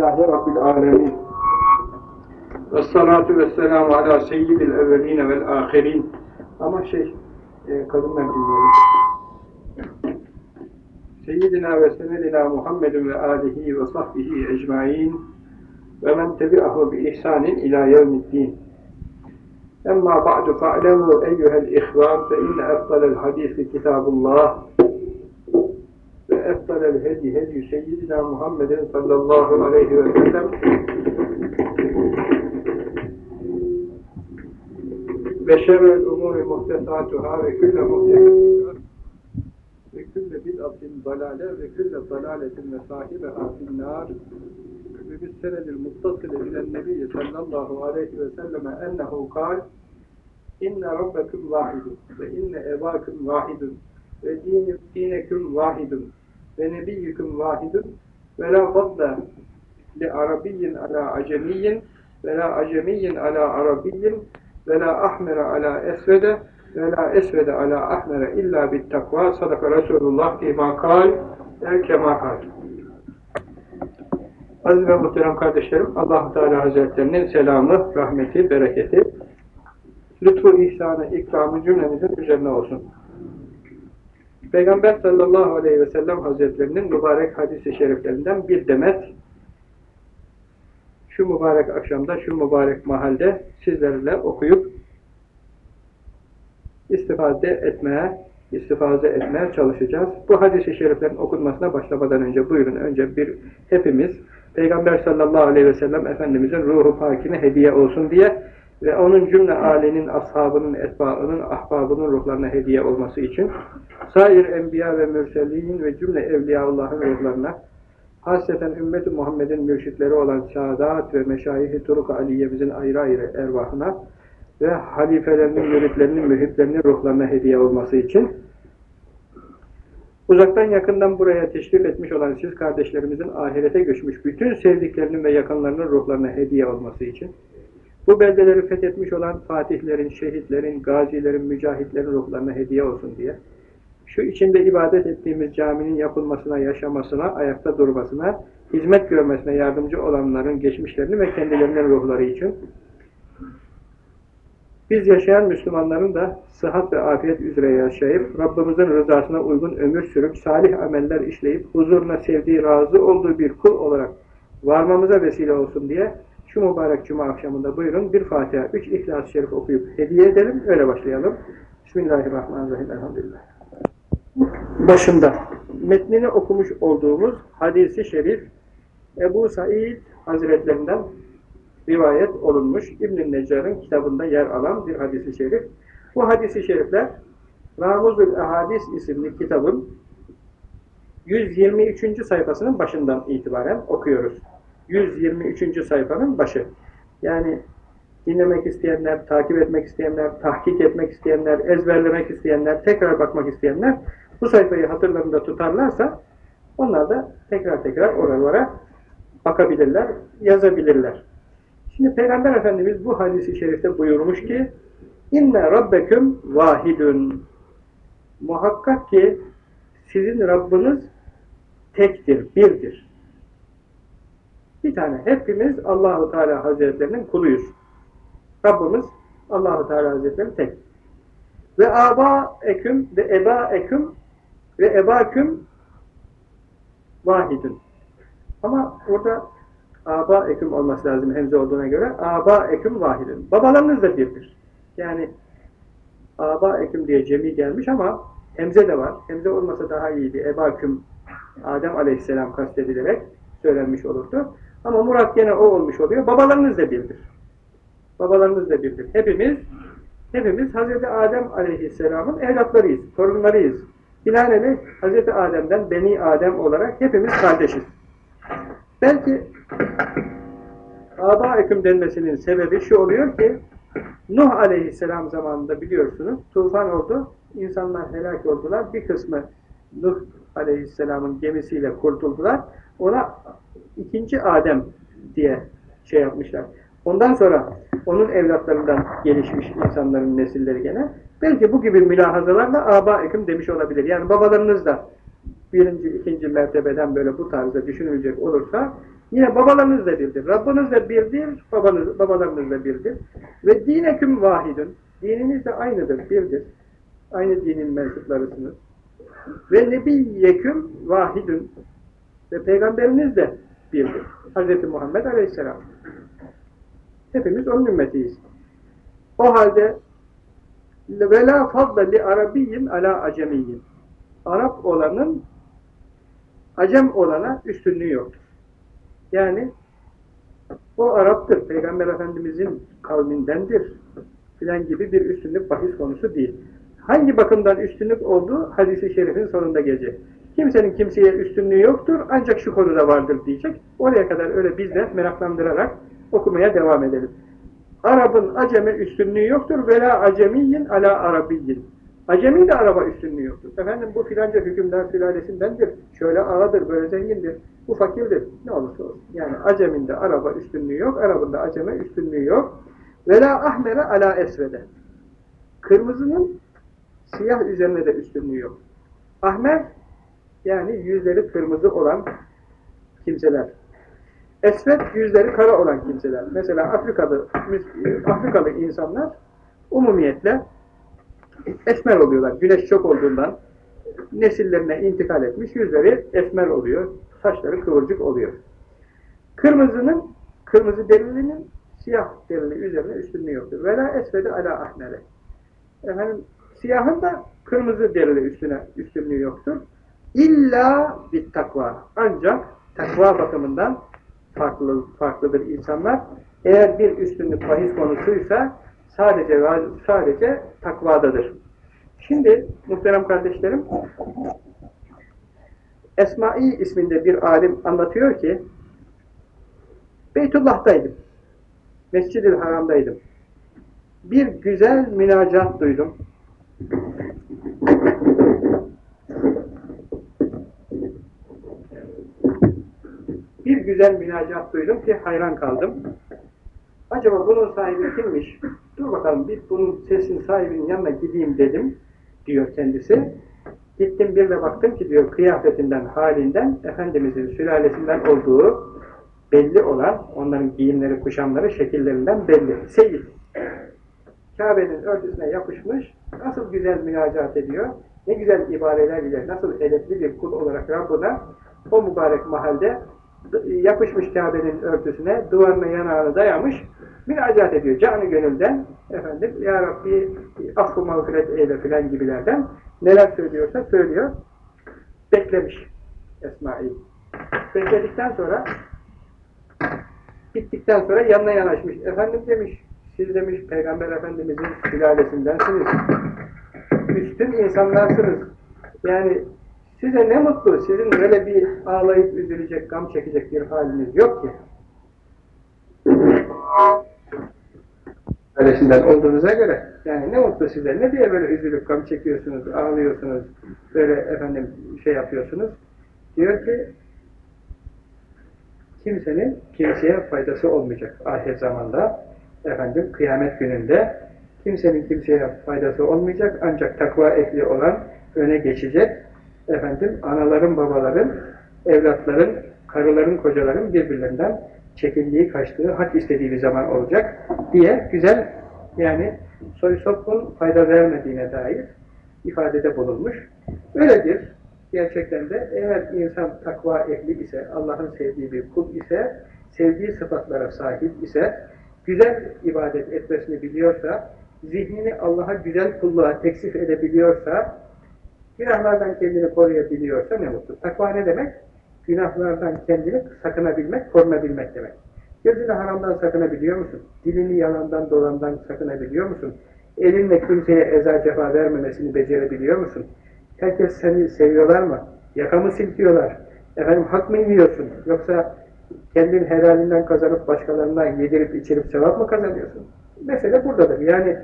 لله رب العالمين. والصلاة والسلام على سيد الأولين والآخرين. أما شيء إيه، قدمنا بيوري. سيدنا وسندنا محمد وآله وصحبه أجمعين. ومن تبعه بإحسان إلى يوم الدين. أما بعد فاعلموا أيها الإخوان فإن أفضل الحديث كتاب الله. Ve efdalel hedi hedi seyyidina Muhammedin sallallahu aleyhi ve sellem. Ve şerrel umuri muhtesatuhâ ve külle muhtesatuhâ. Ve külle bid'atin dalale ve külle dalaletin ve sahibeha finnâr. Ve bis senedil muttasile ilen nebiyyi sallallahu aleyhi ve selleme ennehu kâl inne rabbekum vahidun ve nebiyyüküm vahidun ve la fadla li arabiyyin ala acemiyyin ve la acemiyyin ala arabiyyin ve la ahmere ala esvede. Ve la esvede ala ahmere illa bit takva. Sadaka Resulullah fîmâ kâl el kemâ Aziz ve muhterem kardeşlerim, allah Teala Hazretlerinin selamı, rahmeti, bereketi, lütfu, ihsanı, ikramı cümlemizin üzerine olsun. Peygamber sallallahu aleyhi ve sellem Hazretlerinin mübarek hadis-i şeriflerinden bir demet şu mübarek akşamda, şu mübarek mahalde sizlerle okuyup istifade etmeye, istifade etmeye çalışacağız. Bu hadis-i şeriflerin okunmasına başlamadan önce buyurun önce bir hepimiz Peygamber sallallahu aleyhi ve sellem Efendimizin ruhu pakine hediye olsun diye ve onun cümle âlenin, ashabının, etbaının, ahbabının ruhlarına hediye olması için sair enbiya ve mürselin ve cümle evliyaullahın ruhlarına hasreten ümmet-i Muhammed'in mürşitleri olan Sadat ve Meşayih-i Turuk-u Aliye'mizin ayrı ayrı ervahına ve halifelerinin, müritlerinin, mühiplerinin ruhlarına hediye olması için uzaktan yakından buraya teşrif etmiş olan siz kardeşlerimizin ahirete göçmüş bütün sevdiklerinin ve yakınlarının ruhlarına hediye olması için bu beldeleri fethetmiş olan fatihlerin, şehitlerin, gazilerin, mücahitlerin ruhlarına hediye olsun diye şu içinde ibadet ettiğimiz caminin yapılmasına, yaşamasına, ayakta durmasına, hizmet görmesine yardımcı olanların geçmişlerini ve kendilerinin ruhları için biz yaşayan Müslümanların da sıhhat ve afiyet üzere yaşayıp, Rabbimizin rızasına uygun ömür sürüp, salih ameller işleyip, huzuruna sevdiği, razı olduğu bir kul olarak varmamıza vesile olsun diye şu mübarek cuma akşamında buyurun bir Fatiha, üç İhlas-ı Şerif okuyup hediye edelim, öyle başlayalım. Bismillahirrahmanirrahim, elhamdülillah. Başında metnini okumuş olduğumuz hadisi şerif Ebu Said Hazretlerinden rivayet olunmuş İbn-i Neccar'ın kitabında yer alan bir hadisi şerif. Bu hadisi şerifler Ramuzul Ahadis isimli kitabın 123. sayfasının başından itibaren okuyoruz. 123. sayfanın başı. Yani dinlemek isteyenler, takip etmek isteyenler, tahkik etmek isteyenler, ezberlemek isteyenler, tekrar bakmak isteyenler bu sayfayı hatırlarında tutarlarsa onlar da tekrar tekrar oralara bakabilirler, yazabilirler. Şimdi Peygamber Efendimiz bu hadisi şerifte buyurmuş ki inne rabbeküm vahidun muhakkak ki sizin Rabbiniz tektir, birdir. Bir tane. Hepimiz Allahu Teala Hazretlerinin kuluyuz. Rabbimiz Allahu Teala Hazretleri tek. Ve aba eküm ve eba eküm ve ebaküm vahidun. Ama burada aba eküm olması lazım hemze olduğuna göre. Aba eküm vahidun. Babalarınız da birdir. Yani aba eküm diye cemi gelmiş ama hemze de var. Hemze olmasa daha iyiydi. Ebaküm Adem aleyhisselam kastedilerek söylenmiş olurdu. Ama murat gene o olmuş oluyor. Babalarınız da birdir. Babalarınız da birdir. Hepimiz hepimiz Hz. Adem aleyhisselamın evlatlarıyız, torunlarıyız. Binaenaleyh Hz. Adem'den Beni Adem olarak hepimiz kardeşiz. Belki Aba eküm denmesinin sebebi şu oluyor ki Nuh aleyhisselam zamanında biliyorsunuz tufan oldu. İnsanlar helak oldular. Bir kısmı Nuh aleyhisselamın gemisiyle kurtuldular. Ona ikinci Adem diye şey yapmışlar. Ondan sonra onun evlatlarından gelişmiş insanların nesilleri gene belki bu gibi mülahazalarla aba eküm demiş olabilir. Yani babalarınız da birinci, ikinci mertebeden böyle bu tarzda düşünülecek olursa Yine babalarınız da birdir. Rabbiniz de birdir, babanız, babalarınız da birdir. Ve dineküm vahidun. Dininiz de aynıdır, birdir. Aynı dinin mensuplarısınız. Ve nebiyyeküm vahidun. Ve peygamberiniz de birdir. Hz. Muhammed Aleyhisselam. Hepimiz onun ümmetiyiz. O halde ve la fadla li arabiyyin ala acemiyyin. Arap olanın acem olana üstünlüğü yoktur. Yani o Arap'tır, Peygamber Efendimizin kavmindendir filan gibi bir üstünlük bahis konusu değil. Hangi bakımdan üstünlük olduğu hadisi şerifin sonunda gelecek. Kimsenin kimseye üstünlüğü yoktur ancak şu konuda vardır diyecek. Oraya kadar öyle biz de meraklandırarak okumaya devam edelim. Arap'ın aceme üstünlüğü yoktur. Vela acemiyyin ala arabiyyin. Acemi de araba üstünlüğü yoktur. Efendim bu filanca hükümdar sülalesindendir. Şöyle ağadır, böyle zengindir. Bu fakirdir. Ne olursa olsun. Yani aceminde araba üstünlüğü yok. Arabında aceme üstünlüğü yok. Vela ahmere ala esvede. Kırmızının siyah üzerine de üstünlüğü yok. Ahmer yani yüzleri kırmızı olan kimseler. Esvet yüzleri kara olan kimseler. Mesela Afrikalı Afrikalı insanlar umumiyetle esmer oluyorlar. Güneş çok olduğundan nesillerine intikal etmiş, yüzleri esmer oluyor, saçları kıvırcık oluyor. Kırmızının, kırmızı derilinin siyah derili üzerine üstünlüğü yoktur. Vela esvedi ala ahmere. Efendim, siyahın da kırmızı derili üstüne üstünlüğü yoktur. İlla bir takva. Ancak takva bakımından farklı, farklıdır insanlar. Eğer bir üstünlük bahis konusuysa sadece sadece takvadadır. Şimdi muhterem kardeşlerim Esma'i isminde bir alim anlatıyor ki Beytullah'taydım. Mescid-i Haram'daydım. Bir güzel münacat duydum. Bir güzel münacat duydum ki hayran kaldım. Acaba bunun sahibi kimmiş? Dur bakalım bir bunun sesin sahibinin yanına gideyim dedim diyor kendisi. Gittim bir de baktım ki diyor kıyafetinden, halinden Efendimizin sülalesinden olduğu belli olan onların giyimleri, kuşamları şekillerinden belli. Seyyid. Kabe'nin örtüsüne yapışmış, nasıl güzel münacat ediyor, ne güzel ibareler ile, nasıl edepli bir kul olarak Rabbına o mübarek mahalde yapışmış Kabe'nin örtüsüne, duvarına yanağını dayamış, müracaat ediyor canı gönülden. Efendim, Ya Rabbi affı mağfiret eyle filan gibilerden neler söylüyorsa söylüyor. Beklemiş Esmail. Bekledikten sonra bittikten sonra yanına yanaşmış. Efendim demiş, siz demiş Peygamber Efendimizin sülalesindensiniz. Üstün insanlarsınız. Yani size ne mutlu, sizin böyle bir ağlayıp üzülecek, gam çekecek bir haliniz yok ki. Öylesinden olduğunuza göre, yani ne mutlu size, ne diye böyle üzülüp gam çekiyorsunuz, ağlıyorsunuz, böyle efendim şey yapıyorsunuz. Diyor ki, kimsenin kimseye faydası olmayacak ahir zamanda, efendim kıyamet gününde, kimsenin kimseye faydası olmayacak, ancak takva ehli olan öne geçecek, efendim anaların, babaların, evlatların, karıların, kocaların birbirlerinden çekindiği, kaçtığı, hak istediği bir zaman olacak diye güzel yani soy sopun fayda vermediğine dair ifadede bulunmuş. Öyledir. Gerçekten de eğer insan takva ehli ise, Allah'ın sevdiği bir kul ise, sevdiği sıfatlara sahip ise, güzel ibadet etmesini biliyorsa, zihnini Allah'a güzel kulluğa teksif edebiliyorsa, Günahlardan kendini koruyabiliyorsa ne mutlu. Takva ne demek? Günahlardan kendini sakınabilmek, korunabilmek demek. Gözünü haramdan sakınabiliyor musun? Dilini yalandan dolandan sakınabiliyor musun? Elinle kimseye eza cefa vermemesini becerebiliyor musun? Herkes seni seviyorlar mı? Yakamı silkiyorlar. Efendim hak mı yiyorsun? Yoksa kendin helalinden kazanıp başkalarına yedirip içirip sevap mı kazanıyorsun? Mesele buradadır. Yani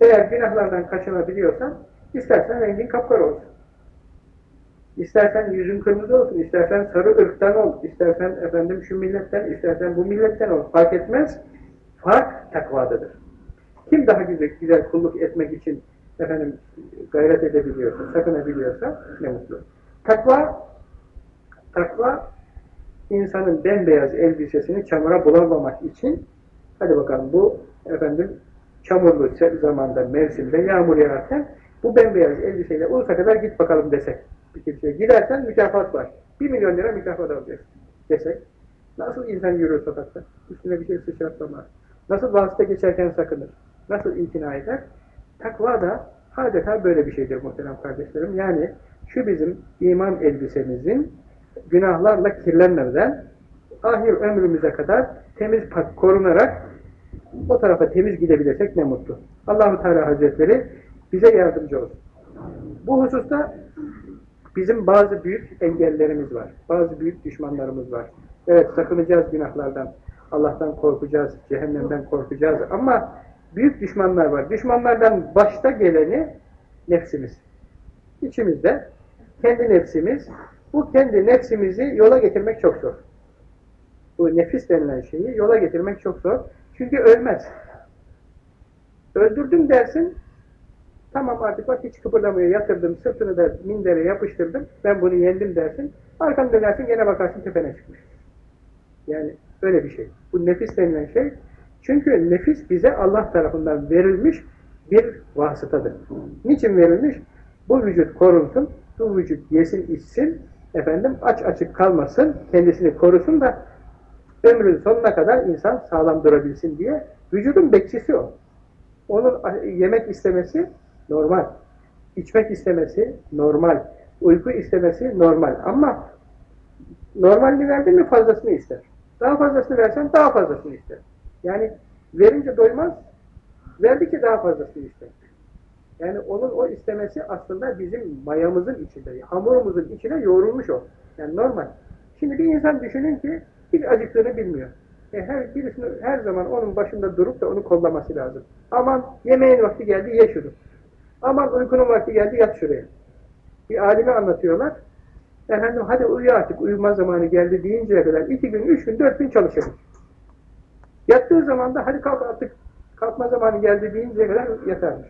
eğer günahlardan kaçınabiliyorsan istersen rengin kapkara olsun. İstersen yüzün kırmızı olsun, istersen sarı ırktan ol, istersen efendim şu milletten, istersen bu milletten ol. Fark etmez. Fark takvadadır. Kim daha güzel, güzel kulluk etmek için efendim gayret edebiliyorsa, sakınabiliyorsa ne mutlu. Takva takva insanın bembeyaz elbisesini çamura bulamamak için hadi bakalım bu efendim çamurlu zamanda, mevsimde, yağmur yağarken bu bembeyaz elbiseyle Ulus'a kadar git bakalım desek. Bir kimseye gidersen mükafat var. Bir milyon lira mükafat alacaksın desek. Nasıl insan yürür sokakta? Üstüne bir şey sıçratmaz. Nasıl vasıta geçerken sakınır? Nasıl imtina eder? Takva da adeta böyle bir şeydir muhterem kardeşlerim. Yani şu bizim iman elbisemizin günahlarla kirlenmeden ahir ömrümüze kadar temiz korunarak o tarafa temiz gidebilirsek ne mutlu. Allahu Teala Hazretleri bize yardımcı olsun. Bu hususta bizim bazı büyük engellerimiz var. Bazı büyük düşmanlarımız var. Evet sakınacağız günahlardan. Allah'tan korkacağız, cehennemden korkacağız ama büyük düşmanlar var. Düşmanlardan başta geleni nefsimiz. İçimizde kendi nefsimiz. Bu kendi nefsimizi yola getirmek çok zor. Bu nefis denilen şeyi yola getirmek çok zor. Çünkü ölmez. Öldürdüm dersin, tamam artık bak hiç kıpırdamıyor, yatırdım, sırtını da mindere yapıştırdım, ben bunu yendim dersin, arkanı dönersin, gene bakarsın tepene çıkmış. Yani öyle bir şey. Bu nefis denilen şey, çünkü nefis bize Allah tarafından verilmiş bir vasıtadır. Niçin verilmiş? Bu vücut korunsun, bu vücut yesin, içsin, efendim aç açık kalmasın, kendisini korusun da ömrün sonuna kadar insan sağlam durabilsin diye vücudun bekçisi o. Onun yemek istemesi normal. içmek istemesi normal. Uyku istemesi normal. Ama normalini verdin mi fazlasını ister. Daha fazlasını versen daha fazlasını ister. Yani verince doymaz, verdikçe daha fazlasını ister. Yani onun o istemesi aslında bizim mayamızın içinde, hamurumuzun içine yoğrulmuş o. Yani normal. Şimdi bir insan düşünün ki hiç acıktığını bilmiyor. E her birisini her zaman onun başında durup da onu kollaması lazım. Aman yemeğin vakti geldi ye şunu. Aman uykunun vakti geldi yat şuraya. Bir alime anlatıyorlar. Efendim hadi uyu artık uyuma zamanı geldi deyinceye kadar iki gün, üç gün, dört gün çalışır. Yattığı zaman da hadi kalk artık kalkma zamanı geldi deyinceye kadar yatarmış.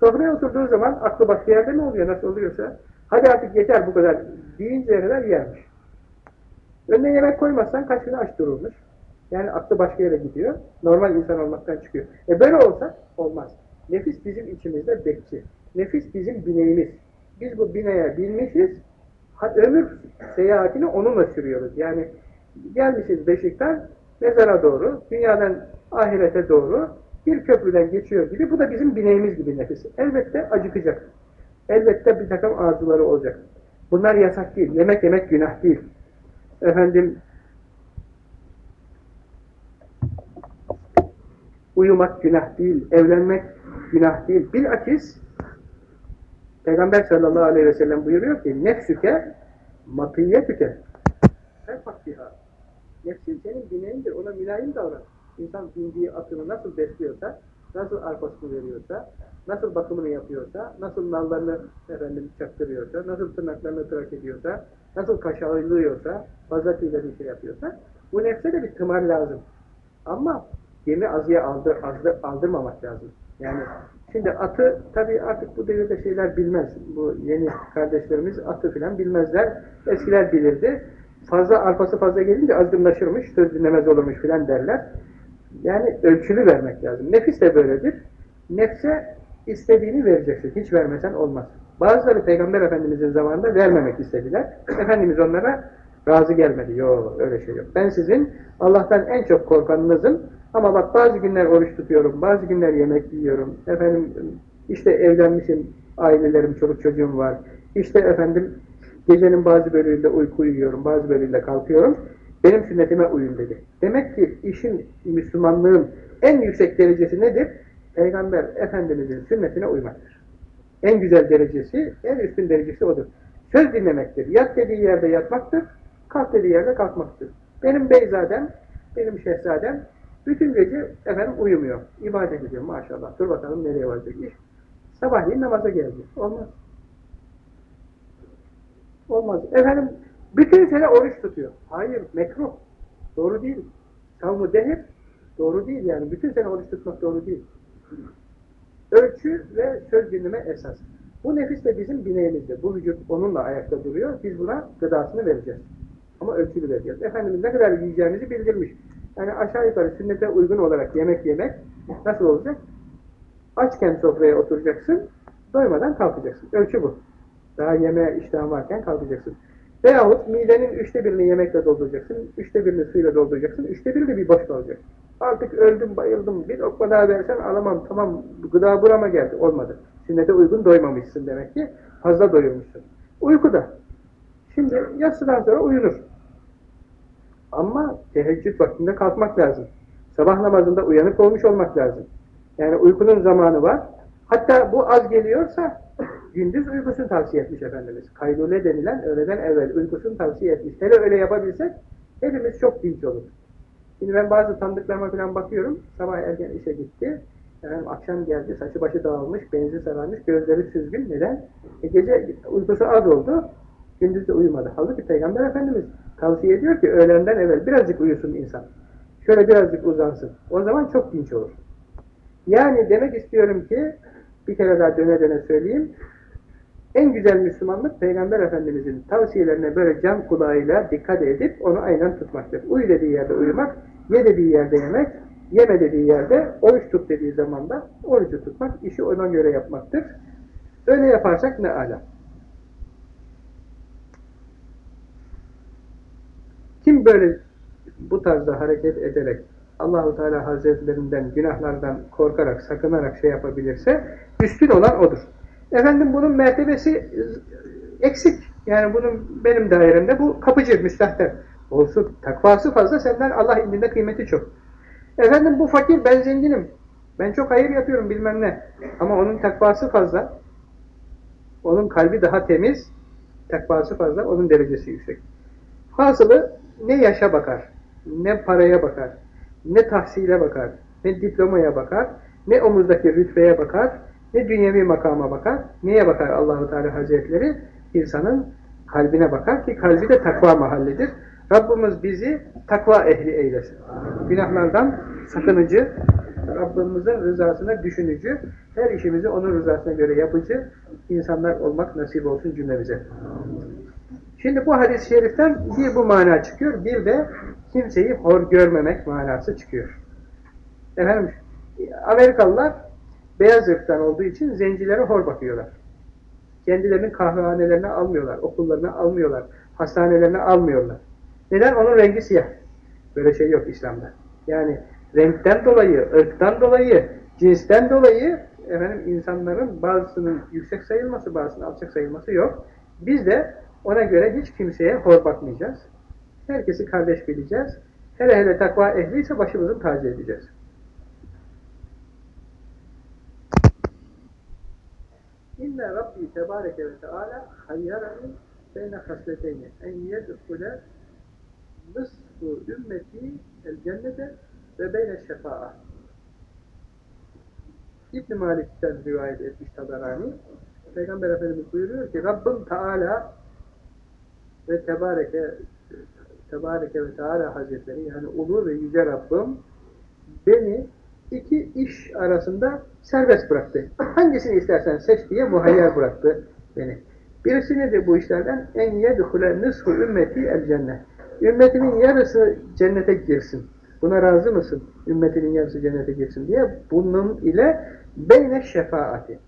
Sofraya oturduğu zaman aklı başka yerde mi oluyor nasıl oluyorsa hadi artık yeter bu kadar deyinceye kadar yermiş. Önüne yemek koymazsan kaç gün aç durulmuş. Yani aklı başka yere gidiyor. Normal insan olmaktan çıkıyor. E böyle olsa olmaz. Nefis bizim içimizde bekçi. Nefis bizim bineğimiz. Biz bu bineğe binmişiz. Ömür seyahatini onunla sürüyoruz. Yani gelmişiz Beşik'ten mezara doğru, dünyadan ahirete doğru bir köprüden geçiyor gibi. Bu da bizim bineğimiz gibi nefis. Elbette acıkacak. Elbette bir takım arzuları olacak. Bunlar yasak değil. Yemek yemek günah değil. Efendim uyumak günah değil, evlenmek günah değil. Bilakis Peygamber sallallahu aleyhi ve sellem buyuruyor ki nefsüke matiyetüke ferfaktiha nefsin senin bineğindir, ona mülayim davran. İnsan bindiği atını nasıl besliyorsa, nasıl arpasını veriyorsa, nasıl bakımını yapıyorsa, nasıl nallarını efendim çaktırıyorsa, nasıl tırnaklarını tıraş ediyorsa, nasıl kaşağılıyorsa, fazlasıyla bir şey yapıyorsa, bu nefse de bir tımar lazım. Ama gemi azıya aldır, azdır, aldırmamak lazım. Yani şimdi atı tabii artık bu devirde şeyler bilmez. Bu yeni kardeşlerimiz atı filan bilmezler. Eskiler bilirdi. Fazla arpası fazla gelince azgınlaşırmış, söz dinlemez olurmuş filan derler. Yani ölçülü vermek lazım. Nefis de böyledir. Nefse istediğini vereceksin. Hiç vermesen olmaz. Bazıları Peygamber Efendimiz'in zamanında vermemek istediler. Efendimiz onlara razı gelmedi. Yok öyle şey yok. Ben sizin Allah'tan en çok korkanınızın ama bak bazı günler oruç tutuyorum, bazı günler yemek yiyorum. Efendim işte evlenmişim, ailelerim, çoluk çocuğum var. İşte efendim gecenin bazı bölümünde uyku uyuyorum, bazı bölümünde kalkıyorum. Benim sünnetime uyun dedi. Demek ki işin Müslümanlığın en yüksek derecesi nedir? Peygamber Efendimizin sünnetine uymaktır. En güzel derecesi, en üstün derecesi odur. Söz dinlemektir. Yat dediği yerde yatmaktır, kalk dediği yerde kalkmaktır. Benim beyzadem, benim şehzadem bütün gece efendim uyumuyor. İbadet ediyor maşallah. Dur bakalım nereye varacak iş. Sabahleyin namaza geldi. Olmaz. Olmaz. Efendim bütün sene oruç tutuyor. Hayır, mekruh. Doğru değil. Savmu dehir doğru değil yani. Bütün sene oruç tutmak doğru değil. Ölçü ve söz dinleme esas. Bu nefis de bizim bineğimizde. Bu vücut onunla ayakta duruyor. Biz buna gıdasını vereceğiz. Ama ölçülü vereceğiz. Efendimiz ne kadar yiyeceğimizi bildirmiş. Yani aşağı yukarı sünnete uygun olarak yemek yemek nasıl olacak? Açken sofraya oturacaksın, doymadan kalkacaksın. Ölçü bu. Daha yeme iştahın varken kalkacaksın. Veyahut midenin üçte birini yemekle dolduracaksın, üçte birini suyla dolduracaksın, üçte biri de bir boş kalacak. Artık öldüm, bayıldım, bir lokma daha versen alamam, tamam gıda burama geldi, olmadı. Sünnete uygun doymamışsın demek ki, fazla doyurmuşsun. Uykuda. Şimdi yatsıdan sonra uyunur. Ama teheccüd vaktinde kalkmak lazım. Sabah namazında uyanık olmuş olmak lazım. Yani uykunun zamanı var. Hatta bu az geliyorsa gündüz uykusunu tavsiye etmiş Efendimiz. Kaylule denilen öğleden evvel uykusunu tavsiye etmiş. Hele öyle yapabilsek hepimiz çok dinç olur. Şimdi ben bazı tanıdıklarıma falan bakıyorum. Sabah erken işe gitti. Yani akşam geldi, saçı başı dağılmış, benzi sararmış, gözleri süzgün. Neden? E gece uykusu az oldu, gündüz de uyumadı. Halbuki Peygamber Efendimiz tavsiye ediyor ki öğlenden evvel birazcık uyusun insan. Şöyle birazcık uzansın. O zaman çok dinç olur. Yani demek istiyorum ki, bir kere daha döne döne söyleyeyim, en güzel Müslümanlık Peygamber Efendimizin tavsiyelerine böyle can kulağıyla dikkat edip onu aynen tutmaktır. Uyu dediği yerde uyumak, ye dediği yerde yemek, yeme dediği yerde oruç tut dediği zamanda orucu tutmak, işi ona göre yapmaktır. Öyle yaparsak ne ala. Kim böyle bu tarzda hareket ederek Allahu Teala Hazretlerinden günahlardan korkarak, sakınarak şey yapabilirse üstün olan odur. Efendim bunun mertebesi eksik. Yani bunun benim dairemde bu kapıcı, müstahter. Olsun, takvası fazla, senden Allah indinde kıymeti çok. Efendim bu fakir, ben zenginim. Ben çok hayır yapıyorum bilmem ne. Ama onun takvası fazla. Onun kalbi daha temiz. Takvası fazla, onun derecesi yüksek. Hasılı ne yaşa bakar, ne paraya bakar, ne tahsile bakar, ne diplomaya bakar, ne omuzdaki rütbeye bakar, ne dünyevi makama bakar, neye bakar Allahu Teala Hazretleri? İnsanın kalbine bakar ki kalbi de takva mahallidir. Rabbimiz bizi takva ehli eylesin. Günahlardan sakınıcı, Rabbimizin rızasına düşünücü, her işimizi onun rızasına göre yapıcı insanlar olmak nasip olsun cümlemize. Şimdi bu hadis-i şeriften bir bu mana çıkıyor, bir de kimseyi hor görmemek manası çıkıyor. Efendim, Amerikalılar beyaz ırktan olduğu için zencilere hor bakıyorlar. Kendilerinin kahvehanelerine almıyorlar, okullarına almıyorlar, hastanelerine almıyorlar. Neden? Onun rengi siyah. Böyle şey yok İslam'da. Yani renkten dolayı, ırktan dolayı, cinsten dolayı efendim insanların bazısının yüksek sayılması, bazısının alçak sayılması yok. Biz de ona göre hiç kimseye hor bakmayacağız. Herkesi kardeş bileceğiz. Hele hele takva ehliyse başımızın tacı edeceğiz. İnne Rabbi Tebareke ve Teala hayyarani beyne hasleteyni en yedhule nısfu ümmeti el cennete ve beyne şefa'a. İbn-i Malik'ten rivayet etmiş Tabarani. Peygamber Efendimiz buyuruyor ki Rabbim Teala ve Tebareke Tebareke ve Teala Hazretleri yani Ulu ve Yüce Rabbim beni iki iş arasında serbest bıraktı. Hangisini istersen seç diye muhayyer bıraktı beni. Birisi nedir bu işlerden? En yedhule nisfu ümmeti el cennet. Ümmetimin yarısı cennete girsin. Buna razı mısın? Ümmetinin yarısı cennete girsin diye bunun ile beyne şefaati.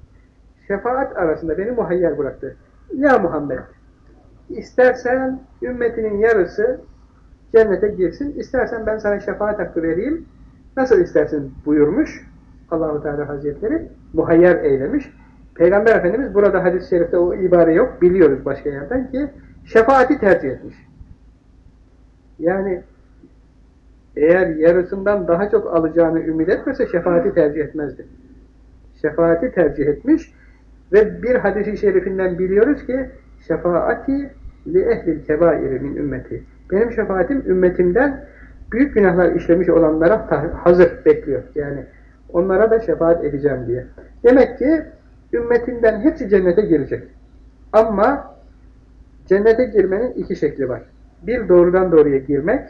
Şefaat arasında beni muhayyer bıraktı. Ya Muhammed istersen ümmetinin yarısı cennete girsin, istersen ben sana şefaat hakkı vereyim, nasıl istersin buyurmuş Allahu Teala Hazretleri, muhayyer eylemiş. Peygamber Efendimiz burada hadis-i şerifte o ibare yok, biliyoruz başka yerden ki, şefaati tercih etmiş. Yani eğer yarısından daha çok alacağını ümit etmese şefaati tercih etmezdi. Şefaati tercih etmiş ve bir hadis-i şerifinden biliyoruz ki şefaati li ehlil kebairi min ümmeti. Benim şefaatim ümmetimden büyük günahlar işlemiş olanlara hazır bekliyor. Yani onlara da şefaat edeceğim diye. Demek ki ümmetinden hepsi cennete girecek. Ama cennete girmenin iki şekli var. Bir doğrudan doğruya girmek,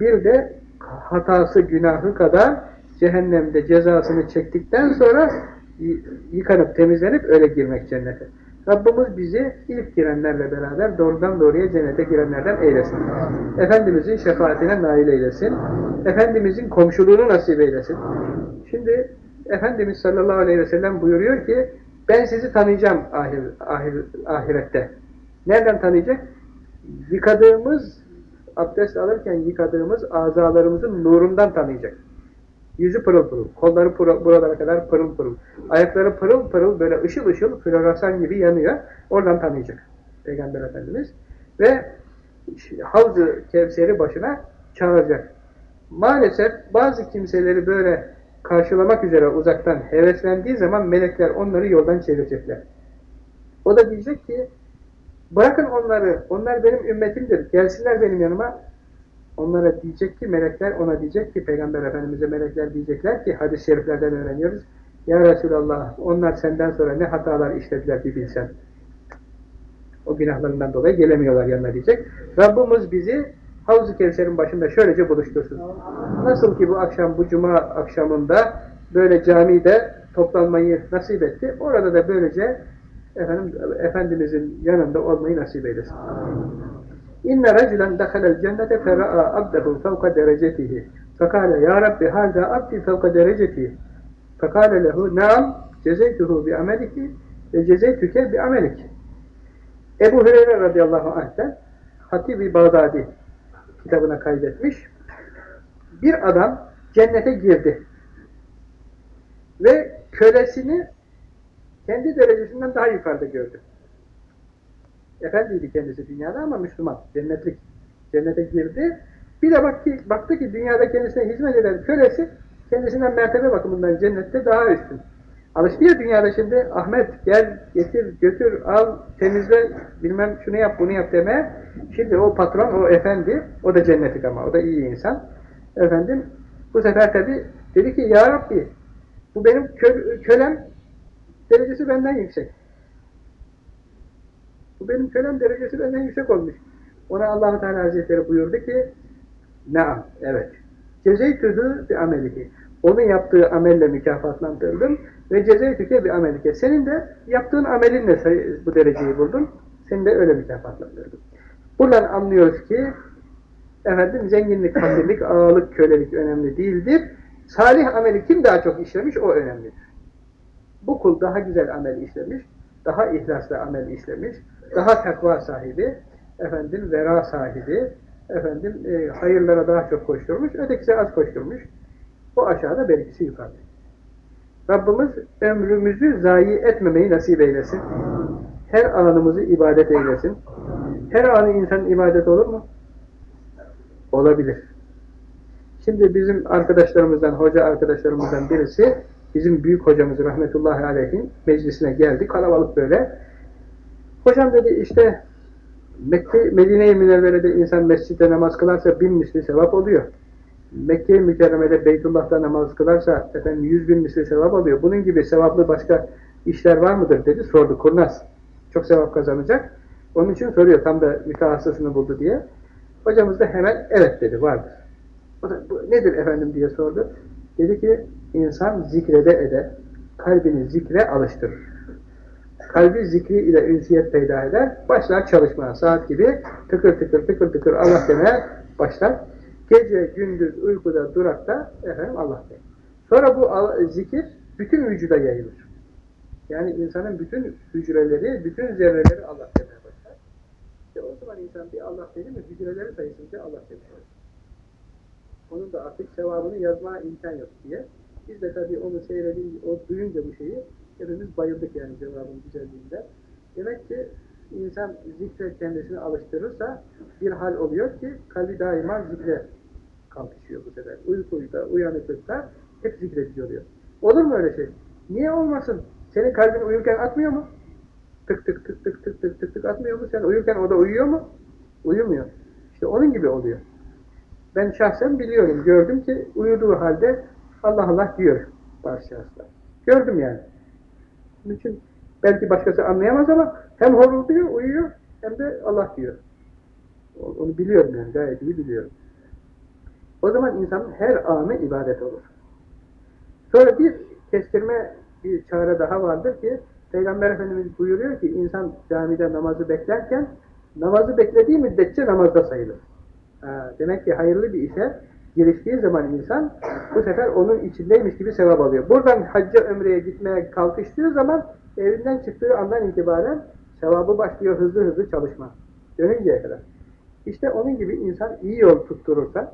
bir de hatası, günahı kadar cehennemde cezasını çektikten sonra yıkanıp temizlenip öyle girmek cennete. Rabbimiz bizi ilk girenlerle beraber doğrudan doğruya cennete girenlerden eylesin. Efendimizin şefaatine nail eylesin. Efendimizin komşuluğunu nasip eylesin. Şimdi Efendimiz sallallahu aleyhi ve sellem buyuruyor ki ben sizi tanıyacağım ahir, ahir, ahirette. Nereden tanıyacak? Yıkadığımız, abdest alırken yıkadığımız azalarımızın nurundan tanıyacak. Yüzü pırıl pırıl, kolları pırıl, buralara kadar pırıl pırıl, ayakları pırıl pırıl böyle ışıl ışıl floresan gibi yanıyor. Oradan tanıyacak Peygamber Efendimiz. Ve Havz-ı Kevser'i başına çağıracak. Maalesef bazı kimseleri böyle karşılamak üzere uzaktan heveslendiği zaman melekler onları yoldan çevirecekler. O da diyecek ki bırakın onları, onlar benim ümmetimdir, gelsinler benim yanıma. Onlara diyecek ki melekler ona diyecek ki Peygamber Efendimiz'e melekler diyecekler ki hadis-i şeriflerden öğreniyoruz. Ya Resulallah onlar senden sonra ne hatalar işlediler bir bilsen. O günahlarından dolayı gelemiyorlar yanına diyecek. Rabbimiz bizi Havz-ı Kevser'in başında şöylece buluştursun. Nasıl ki bu akşam, bu cuma akşamında böyle camide toplanmayı nasip etti. Orada da böylece efendim, Efendimizin yanında olmayı nasip eylesin. İnne racülen dehalel cennete fera'a abdehu fevka derecetihi. Fekale ya Rabbi halda abdi fevka derecetihi. Fekale lehu naam cezeytuhu bi ameliki ve cezeytüke bi amelik. Ebu Hüreyre radıyallahu anh'ten Hatib-i Bağdadi kitabına kaydetmiş. Bir adam cennete girdi. Ve kölesini kendi derecesinden daha yukarıda gördü. Efendiydi kendisi dünyada ama Müslüman, cennetlik. Cennete girdi. Bir de baktı, baktı ki dünyada kendisine hizmet eden kölesi kendisinden mertebe bakımından cennette daha üstün. Alıştı ya dünyada şimdi Ahmet gel getir götür al temizle bilmem şunu yap bunu yap deme. Şimdi o patron o efendi o da cennetlik ama o da iyi insan. Efendim bu sefer tabi dedi ki ya Rabbi bu benim kö kölem derecesi benden yüksek. Bu benim kölem derecesi benden yüksek olmuş. Ona allah Teala Hazretleri buyurdu ki Naam, evet. Cezeytühü bir amelihi. Onun yaptığı amelle mükafatlandırdım ve cezeytüke bir amelike. Senin de yaptığın amelinle bu dereceyi buldun. Seni de öyle mükafatlandırdım. Buradan anlıyoruz ki efendim zenginlik, fakirlik, ağalık, kölelik önemli değildir. Salih ameli kim daha çok işlemiş o önemlidir. Bu kul daha güzel amel işlemiş, daha ihlaslı amel işlemiş, daha takva sahibi, efendim vera sahibi, efendim e, hayırlara daha çok koşturmuş, ötekisi az koşturmuş. O aşağıda berikisi yukarıda. Rabbimiz ömrümüzü zayi etmemeyi nasip eylesin. Her anımızı ibadet eylesin. Her anı insanın ibadet olur mu? Olabilir. Şimdi bizim arkadaşlarımızdan, hoca arkadaşlarımızdan birisi, bizim büyük hocamız rahmetullahi aleyhin meclisine geldi. Kalabalık böyle. Hocam dedi işte Mekke, Medine-i Münevvere'de insan mescitte namaz kılarsa bin misli sevap oluyor. Mekke-i Mükerreme'de Beytullah'ta namaz kılarsa efendim yüz bin misli sevap alıyor. Bunun gibi sevaplı başka işler var mıdır dedi. Sordu kurnaz. Çok sevap kazanacak. Onun için soruyor tam da mütehassısını buldu diye. Hocamız da hemen evet dedi vardır. O da bu nedir efendim diye sordu. Dedi ki insan zikrede eder. Kalbini zikre alıştırır. Kalbi zikri ile ünsiyet peyda eder. Başlar çalışmaya saat gibi tıkır tıkır tıkır tıkır Allah demeye başlar. Gece, gündüz, uykuda, durakta efendim Allah der. Sonra bu zikir bütün vücuda yayılır. Yani insanın bütün hücreleri, bütün zerreleri Allah demeye başlar. İşte o zaman insan bir Allah dedi mi hücreleri sayısınca Allah demeye Onun da artık sevabını yazmaya imkan yok diye. Biz de tabii onu seyredince, o duyunca bu şeyi hepimiz bayıldık yani cevabın güzelliğinden. Demek ki insan zikre kendisini alıştırırsa bir hal oluyor ki kalbi daima zikre kalkışıyor bu sefer. Uykuyla, uyanıklıkta hep zikrediyor. Olur mu öyle şey? Niye olmasın? Senin kalbin uyurken atmıyor mu? Tık tık tık tık tık tık tık tık atmıyor mu? Sen uyurken o da uyuyor mu? Uyumuyor. İşte onun gibi oluyor. Ben şahsen biliyorum, gördüm ki uyuduğu halde Allah Allah diyor bazı şahıslar. Gördüm yani. Onun için belki başkası anlayamaz ama hem horulduyor, uyuyor hem de Allah diyor. Onu biliyorum yani, gayet iyi biliyorum. O zaman insanın her anı ibadet olur. Sonra bir kestirme bir çare daha vardır ki Peygamber Efendimiz buyuruyor ki insan camide namazı beklerken namazı beklediği müddetçe namazda sayılır. Demek ki hayırlı bir işe giriştiği zaman insan bu sefer onun içindeymiş gibi sevap alıyor. Buradan hacca ömreye gitmeye kalkıştığı zaman evinden çıktığı andan itibaren sevabı başlıyor hızlı hızlı çalışma. Dönünceye kadar. İşte onun gibi insan iyi yol tutturursa,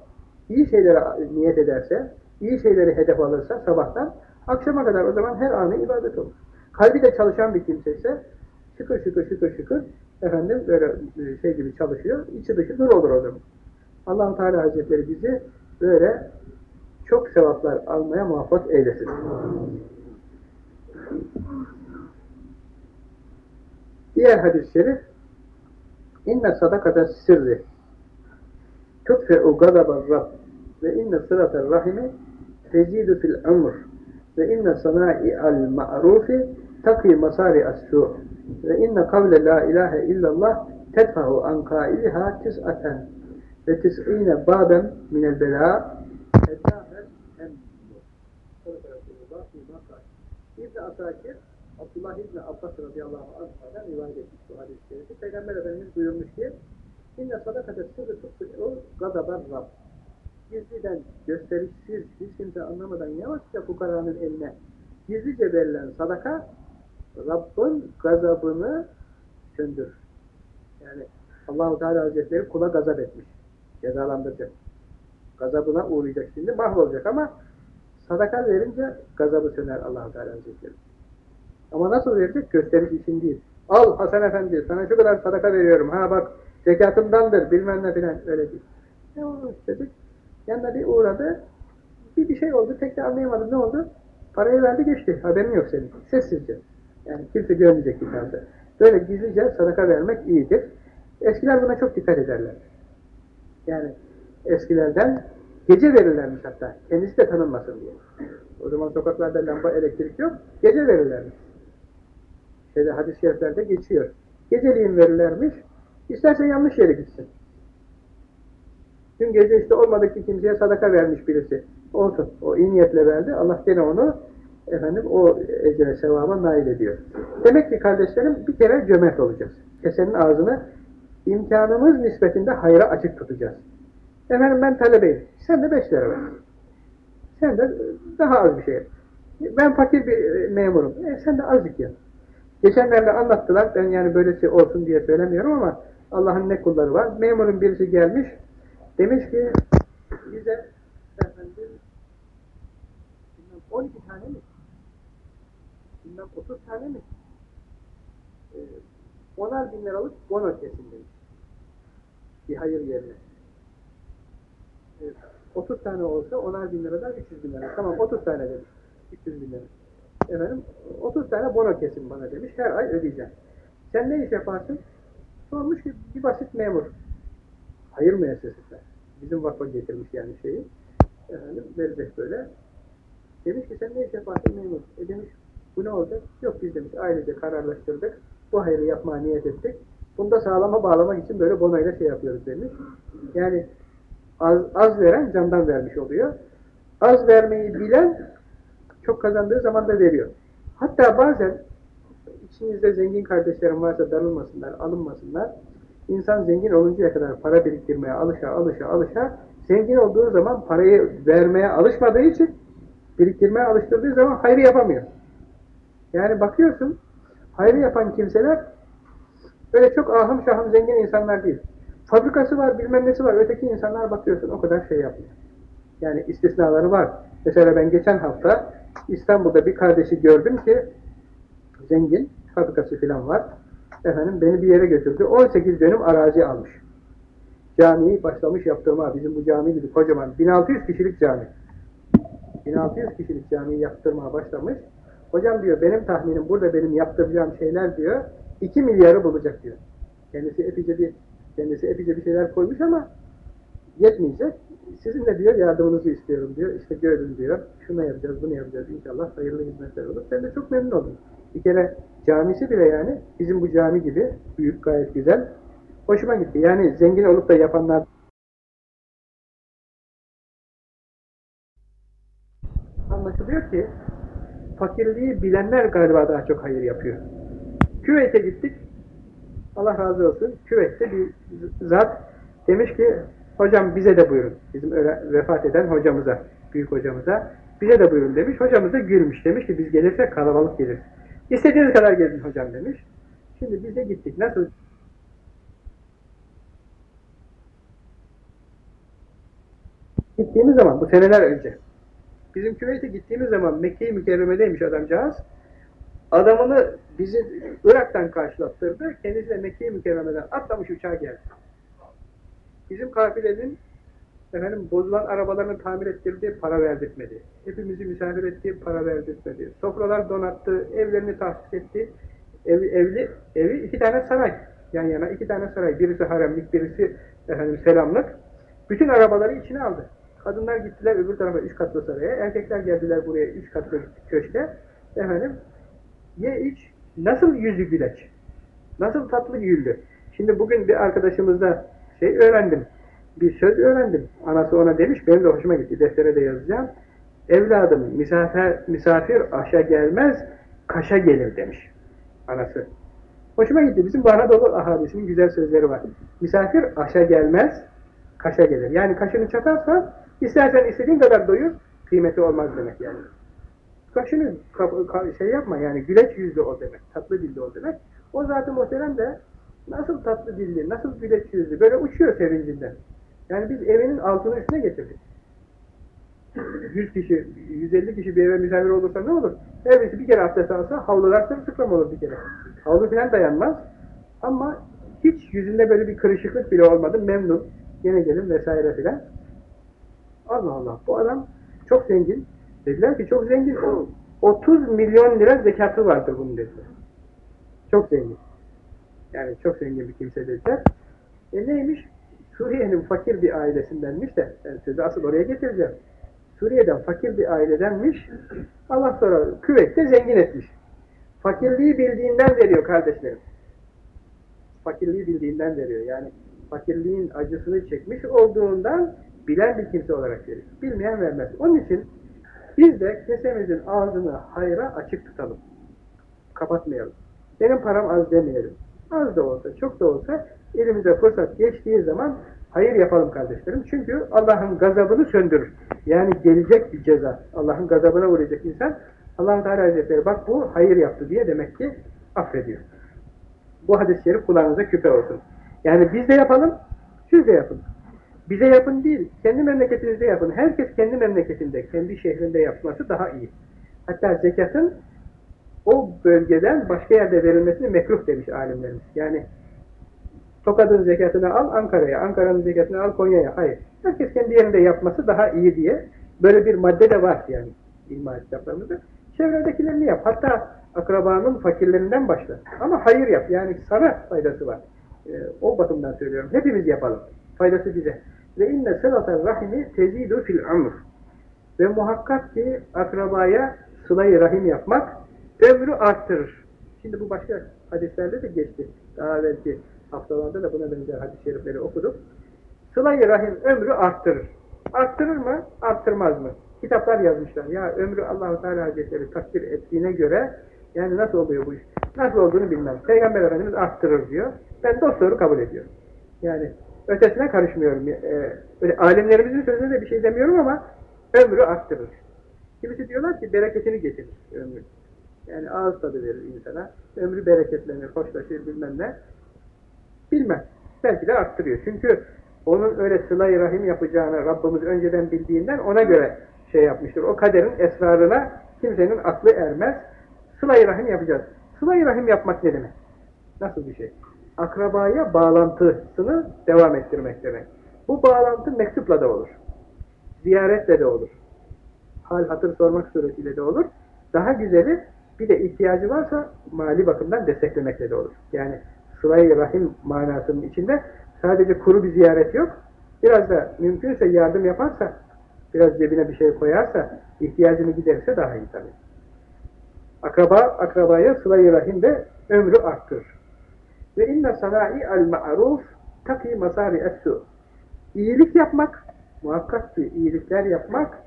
iyi şeylere niyet ederse, iyi şeyleri hedef alırsa sabahtan akşama kadar o zaman her anı ibadet olur. Kalbi de çalışan bir kimse ise şıkır şıkır şıkır şıkır efendim böyle e, şey gibi çalışıyor. içi dışı nur olur o zaman. allah Teala Hazretleri bizi böyle çok sevaplar almaya muvaffak eylesin. Diğer hadis-i şerif İnne sadakata sirri tutfe'u gadabar Rab ve inne sıratel rahimi tezidu fil umr ve inne sana'i'al ma'rufi taki masari as-su ve inne kavle la ilahe illallah tedfahu an kailiha tis'aten ve tis'ine baben minel bela edâhel emdu. İbn-i Asakir Abdullah İbni Abbas radıyallahu anh'dan rivayet etmiş bu hadis-i şerifi. Peygamber Efendimiz buyurmuş ki İnne sadakate sırrı tuttu'u gadaber Rab. Gizliden, gösterişsiz, hiç kimse anlamadan yavaşça fukaranın eline gizlice verilen sadaka Rabbin gazabını söndür. Yani Allahu Teala Hazretleri kula gazap etmiş. Cezalandıracak. Gazabına uğrayacak şimdi mahvolacak ama sadaka verince gazabı söner Allahu Teala Hazretleri. Ama nasıl verecek? Gösteriş için değil. Al Hasan Efendi sana şu kadar sadaka veriyorum. Ha bak zekatımdandır bilmem ne filan öyle değil. Ne oldu istedik? Yanına bir uğradı. Bir bir şey oldu. Tek de anlayamadım ne oldu? Parayı verdi geçti. Haberin yok senin. Sessizce. Yani kimse görmeyecek bir tarzda. Böyle gizlice sadaka vermek iyidir. Eskiler buna çok dikkat ederler. Yani eskilerden gece verirlermiş hatta. Kendisi de tanınmasın diye. O zaman sokaklarda lamba, elektrik yok. Gece verirlermiş. Şeyde hadis-i şeriflerde geçiyor. Geceliğin verirlermiş. İsterse yanlış yere gitsin. Dün gece işte olmadık ki kimseye sadaka vermiş birisi. Olsun. O iyi niyetle verdi. Allah gene onu efendim o ecre sevaba nail ediyor. Demek ki kardeşlerim bir kere cömert olacağız. Kesenin ağzını imkanımız nispetinde hayra açık tutacağız. Efendim ben talebeyim. Sen de beş lira ver. Sen de daha az bir şey. Ben fakir bir memurum. E, sen de azıcık yap. Geçenlerde anlattılar. Ben yani böylesi olsun diye söylemiyorum ama Allah'ın ne kulları var. Memurun birisi gelmiş. Demiş ki bize efendim 12 tane mi? Bilmem 30 tane mi? Onar bin liralık bono kesin demiş. Bir hayır yerine. Ee, 30 tane olsa onar bin liradan 300 bin lira. Tamam 30 tane demiş. 300 bin lira. Efendim 30 tane bono kesin bana demiş. Her ay ödeyeceğim. Sen ne iş yaparsın? Sormuş ki bir basit memur. Hayır müessesesi. Bizim vakfa getirmiş yani şeyi. Efendim verecek böyle. Demiş ki sen ne iş yaparsın memur? E demiş bu ne olacak? Yok biz demiş ailece kararlaştırdık. Bu hayrı yapmaya niyet ettik. Bunda sağlama bağlamak için böyle bonoyla şey yapıyoruz demiş. Yani az, az veren candan vermiş oluyor. Az vermeyi bilen çok kazandığı zaman da veriyor. Hatta bazen içinizde zengin kardeşlerim varsa darılmasınlar, alınmasınlar. İnsan zengin oluncaya kadar para biriktirmeye alışa alışa alışa zengin olduğu zaman parayı vermeye alışmadığı için biriktirmeye alıştırdığı zaman hayrı yapamıyor. Yani bakıyorsun hayrı yapan kimseler öyle çok ahım şahım zengin insanlar değil. Fabrikası var, bilmem nesi var. Öteki insanlar bakıyorsun o kadar şey yapmıyor. Yani istisnaları var. Mesela ben geçen hafta İstanbul'da bir kardeşi gördüm ki zengin, fabrikası falan var. Efendim beni bir yere götürdü. 18 dönüm arazi almış. Camiyi başlamış yaptırma. Bizim bu cami gibi kocaman. 1600 kişilik cami. 1600 kişilik camiyi yaptırmaya başlamış. Hocam diyor benim tahminim burada benim yaptıracağım şeyler diyor 2 milyarı bulacak diyor. Kendisi epeyce bir kendisi epeyce bir şeyler koymuş ama yetmeyecek. Sizin de diyor yardımınızı istiyorum diyor. İşte görün diyor. Şunu yapacağız, bunu yapacağız. İnşallah hayırlı hizmetler olur. Ben de çok memnun oldum. Bir kere camisi bile yani bizim bu cami gibi büyük gayet güzel. Hoşuma gitti. Yani zengin olup da yapanlar anlaşılıyor ki fakirliği bilenler galiba daha çok hayır yapıyor. Küveyt'e gittik. Allah razı olsun. Küveyt'te bir zat demiş ki hocam bize de buyurun. Bizim öyle vefat eden hocamıza, büyük hocamıza bize de buyurun demiş. Hocamız da gülmüş. Demiş ki biz gelirsek kalabalık gelir. İstediğiniz kadar gelin hocam demiş. Şimdi biz de gittik. Nasıl? Gittiğimiz zaman bu seneler önce bizim Küveyt'e gittiğimiz zaman Mekke-i Mükerreme'deymiş adamcağız. Adamını bizi Irak'tan karşılattırdı. Kendisi de Mekke-i Mükerreme'den atlamış uçağa geldi. Bizim kafilenin efendim bozulan arabalarını tamir ettirdi, para verdirtmedi. Hepimizi misafir etti, para verdirtmedi. Sofralar donattı, evlerini tahsis etti. Ev, evli, evi iki tane saray yan yana, iki tane saray. Birisi haremlik, birisi efendim selamlık. Bütün arabaları içine aldı. Kadınlar gittiler öbür tarafa üç katlı saraya, erkekler geldiler buraya üç katlı köşke. Efendim, ye iç, nasıl yüzü güleç, nasıl tatlı güldü. Şimdi bugün bir arkadaşımızda şey öğrendim, bir söz öğrendim. Anası ona demiş, benim de hoşuma gitti, deftere de yazacağım. Evladım, misafir, misafir aşa gelmez, kaşa gelir demiş anası. Hoşuma gitti. Bizim bu Anadolu ahalisinin güzel sözleri var. Misafir aşa gelmez, kaşa gelir. Yani kaşını çatarsa, istersen istediğin kadar doyur, kıymeti olmaz demek yani. Kaşını şey yapma yani, güleç yüzlü ol demek, tatlı dilli ol demek. O zaten muhterem de nasıl tatlı dilli, nasıl güleç yüzlü, böyle uçuyor sevincinden. Yani biz evinin altını üstüne getirdik. 100 kişi, 150 kişi bir eve misafir olursa ne olur? Her bir kere abdest alsa havlular sırılsıklam olur bir kere. Havlu falan dayanmaz. Ama hiç yüzünde böyle bir kırışıklık bile olmadı. Memnun. Yine gelin vesaire filan. Allah Allah. Bu adam çok zengin. Dediler ki çok zengin. O 30 milyon lira zekatı vardır bunun dediler. Çok zengin. Yani çok zengin bir kimse dediler. E neymiş? Suriye'nin fakir bir ailesindenmiş de ben sözü asıl oraya getireceğim. Suriye'den fakir bir ailedenmiş. Allah sonra küvette zengin etmiş. Fakirliği bildiğinden veriyor kardeşlerim. Fakirliği bildiğinden veriyor. Yani fakirliğin acısını çekmiş olduğundan bilen bir kimse olarak verir. Bilmeyen vermez. Onun için biz de kesemizin ağzını hayra açık tutalım. Kapatmayalım. Benim param az demeyelim. Az da olsa, çok da olsa elimize fırsat geçtiği zaman hayır yapalım kardeşlerim. Çünkü Allah'ın gazabını söndürür. Yani gelecek bir ceza. Allah'ın gazabına uğrayacak insan Allah-u Teala Hazretleri bak bu hayır yaptı diye demek ki affediyor. Bu hadis-i şerif kulağınıza küpe olsun. Yani biz de yapalım, siz de yapın. Bize yapın değil, kendi memleketinizde yapın. Herkes kendi memleketinde, kendi şehrinde yapması daha iyi. Hatta zekatın o bölgeden başka yerde verilmesini mekruh demiş alimlerimiz. Yani Tokat'ın zekatını al Ankara'ya, Ankara'nın zekatını al Konya'ya. Hayır. Herkes kendi yerinde yapması daha iyi diye böyle bir madde de var yani ilmihal kitaplarımızda. Çevredekilerini yap. Hatta akrabanın fakirlerinden başla. Ama hayır yap. Yani sana faydası var. Ee, o bakımdan söylüyorum. Hepimiz yapalım. Faydası bize. Ve inne sılatan rahimi tezidu fil umr. Ve muhakkak ki akrabaya sılayı rahim yapmak ömrü arttırır. Şimdi bu başka hadislerde de geçti. Daha belki haftalarda da buna benzer hadis-i şerifleri okuduk. Sıla-i Rahim ömrü arttırır. Arttırır mı? Arttırmaz mı? Kitaplar yazmışlar. Ya ömrü Allah-u Teala Hazretleri takdir ettiğine göre yani nasıl oluyor bu iş? Nasıl olduğunu bilmem. Peygamber Efendimiz arttırır diyor. Ben dostları kabul ediyorum. Yani ötesine karışmıyorum. Ee, alimlerimizin sözüne de bir şey demiyorum ama ömrü arttırır. Kimisi diyorlar ki bereketini getirir ömrü. Yani ağız tadı verir insana. Ömrü bereketlenir, hoşlaşır bilmem ne. Bilmem. Belki de arttırıyor. Çünkü onun öyle sıla-i rahim yapacağını Rabbimiz önceden bildiğinden ona göre şey yapmıştır. O kaderin esrarına kimsenin aklı ermez. Sıla-i rahim yapacağız. Sıla-i rahim yapmak ne demek? Nasıl bir şey? Akrabaya bağlantısını devam ettirmek demek. Bu bağlantı mektupla da olur. Ziyaretle de olur. Hal hatır sormak suretiyle de olur. Daha güzeli bir de ihtiyacı varsa mali bakımdan desteklemekle de olur. Yani sıla rahim manasının içinde sadece kuru bir ziyaret yok. Biraz da mümkünse yardım yaparsa, biraz cebine bir şey koyarsa, ihtiyacını giderirse daha iyi tabii. Akraba, akrabaya sıla rahim de ömrü arttırır. Ve inne sana'i al ma'ruf taki masari essu. İyilik yapmak, muhakkak ki iyilikler yapmak,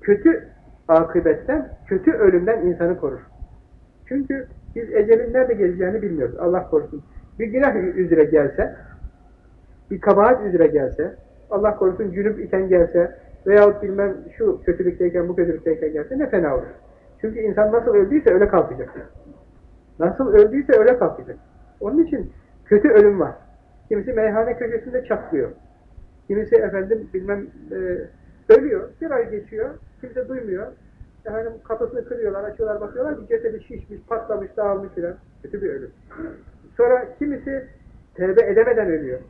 kötü akıbetten, kötü ölümden insanı korur. Çünkü biz ecelin nerede geleceğini bilmiyoruz. Allah korusun. Bir günah üzere gelse, bir kabahat üzere gelse, Allah korusun cünüp iken gelse veyahut bilmem şu kötülükteyken, bu kötülükteyken gelse ne fena olur. Çünkü insan nasıl öldüyse öyle kalkacak. Nasıl öldüyse öyle kalkacak. Onun için kötü ölüm var. Kimisi meyhane köşesinde çatlıyor. Kimisi efendim bilmem e, ölüyor. Bir ay geçiyor. Kimse duymuyor. Efendim kapısını kırıyorlar, açıyorlar, bakıyorlar ki cesedi şişmiş, patlamış, dağılmış filan. Kötü bir ölüm. Sonra kimisi tevbe edemeden ölüyor.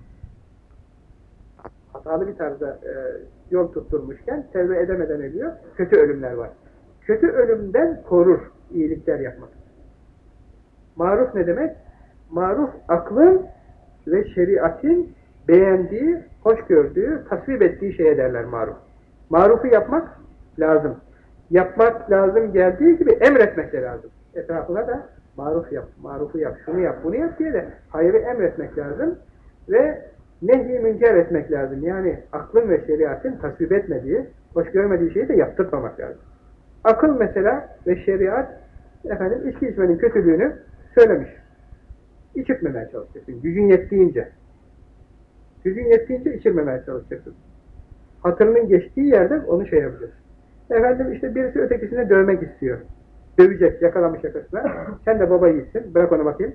Hatalı bir tarzda e, yol tutturmuşken tevbe edemeden ölüyor. Kötü ölümler var. Kötü ölümden korur iyilikler yapmak. Maruf ne demek? Maruf aklın ve şeriatin beğendiği, hoş gördüğü, tasvip ettiği şeye derler maruf. Marufu yapmak lazım. Yapmak lazım geldiği gibi emretmek de lazım. Etrafına da maruf yap, marufu yap, şunu yap, bunu yap diye de hayrı emretmek lazım. Ve nehy münker etmek lazım. Yani aklın ve şeriatın tasvip etmediği, hoş görmediği şeyi de yaptırmamak lazım. Akıl mesela ve şeriat efendim içki içmenin kötülüğünü söylemiş. İçirtmemeye çalışacaksın. Gücün yettiğince. Gücün yettiğince içirmemeye çalışacaksın. Hatırının geçtiği yerde onu şey yapacağız. Efendim işte birisi ötekisine dövmek istiyor. Dövecek, yakalamış yakasına. Sen de baba yiğitsin, bırak onu bakayım.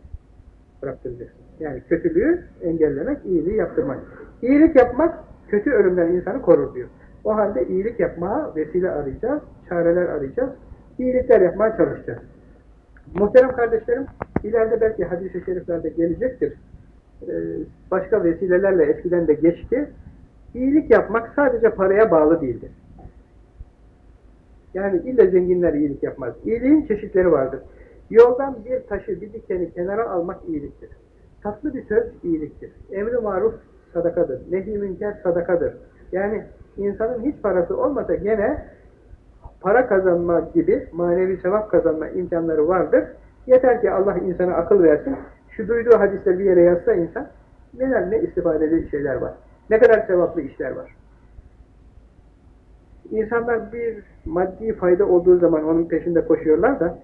Bıraktıracaksın. Yani kötülüğü engellemek, iyiliği yaptırmak. İyilik yapmak, kötü ölümden insanı korur diyor. O halde iyilik yapmaya vesile arayacağız, çareler arayacağız, iyilikler yapmaya çalışacağız. Muhterem kardeşlerim, ileride belki hadis-i şeriflerde gelecektir. Ee, başka vesilelerle eskiden de geçti. İyilik yapmak sadece paraya bağlı değildir. Yani illa zenginler iyilik yapmaz. İyiliğin çeşitleri vardır. Yoldan bir taşı, bir dikeni kenara almak iyiliktir. Tatlı bir söz iyiliktir. Emri maruf sadakadır. Nehi münker sadakadır. Yani insanın hiç parası olmasa gene para kazanma gibi manevi sevap kazanma imkanları vardır. Yeter ki Allah insana akıl versin. Şu duyduğu hadisleri bir yere yazsa insan neler ne istifadeli şeyler var. Ne kadar sevaplı işler var. İnsanlar bir maddi fayda olduğu zaman onun peşinde koşuyorlar da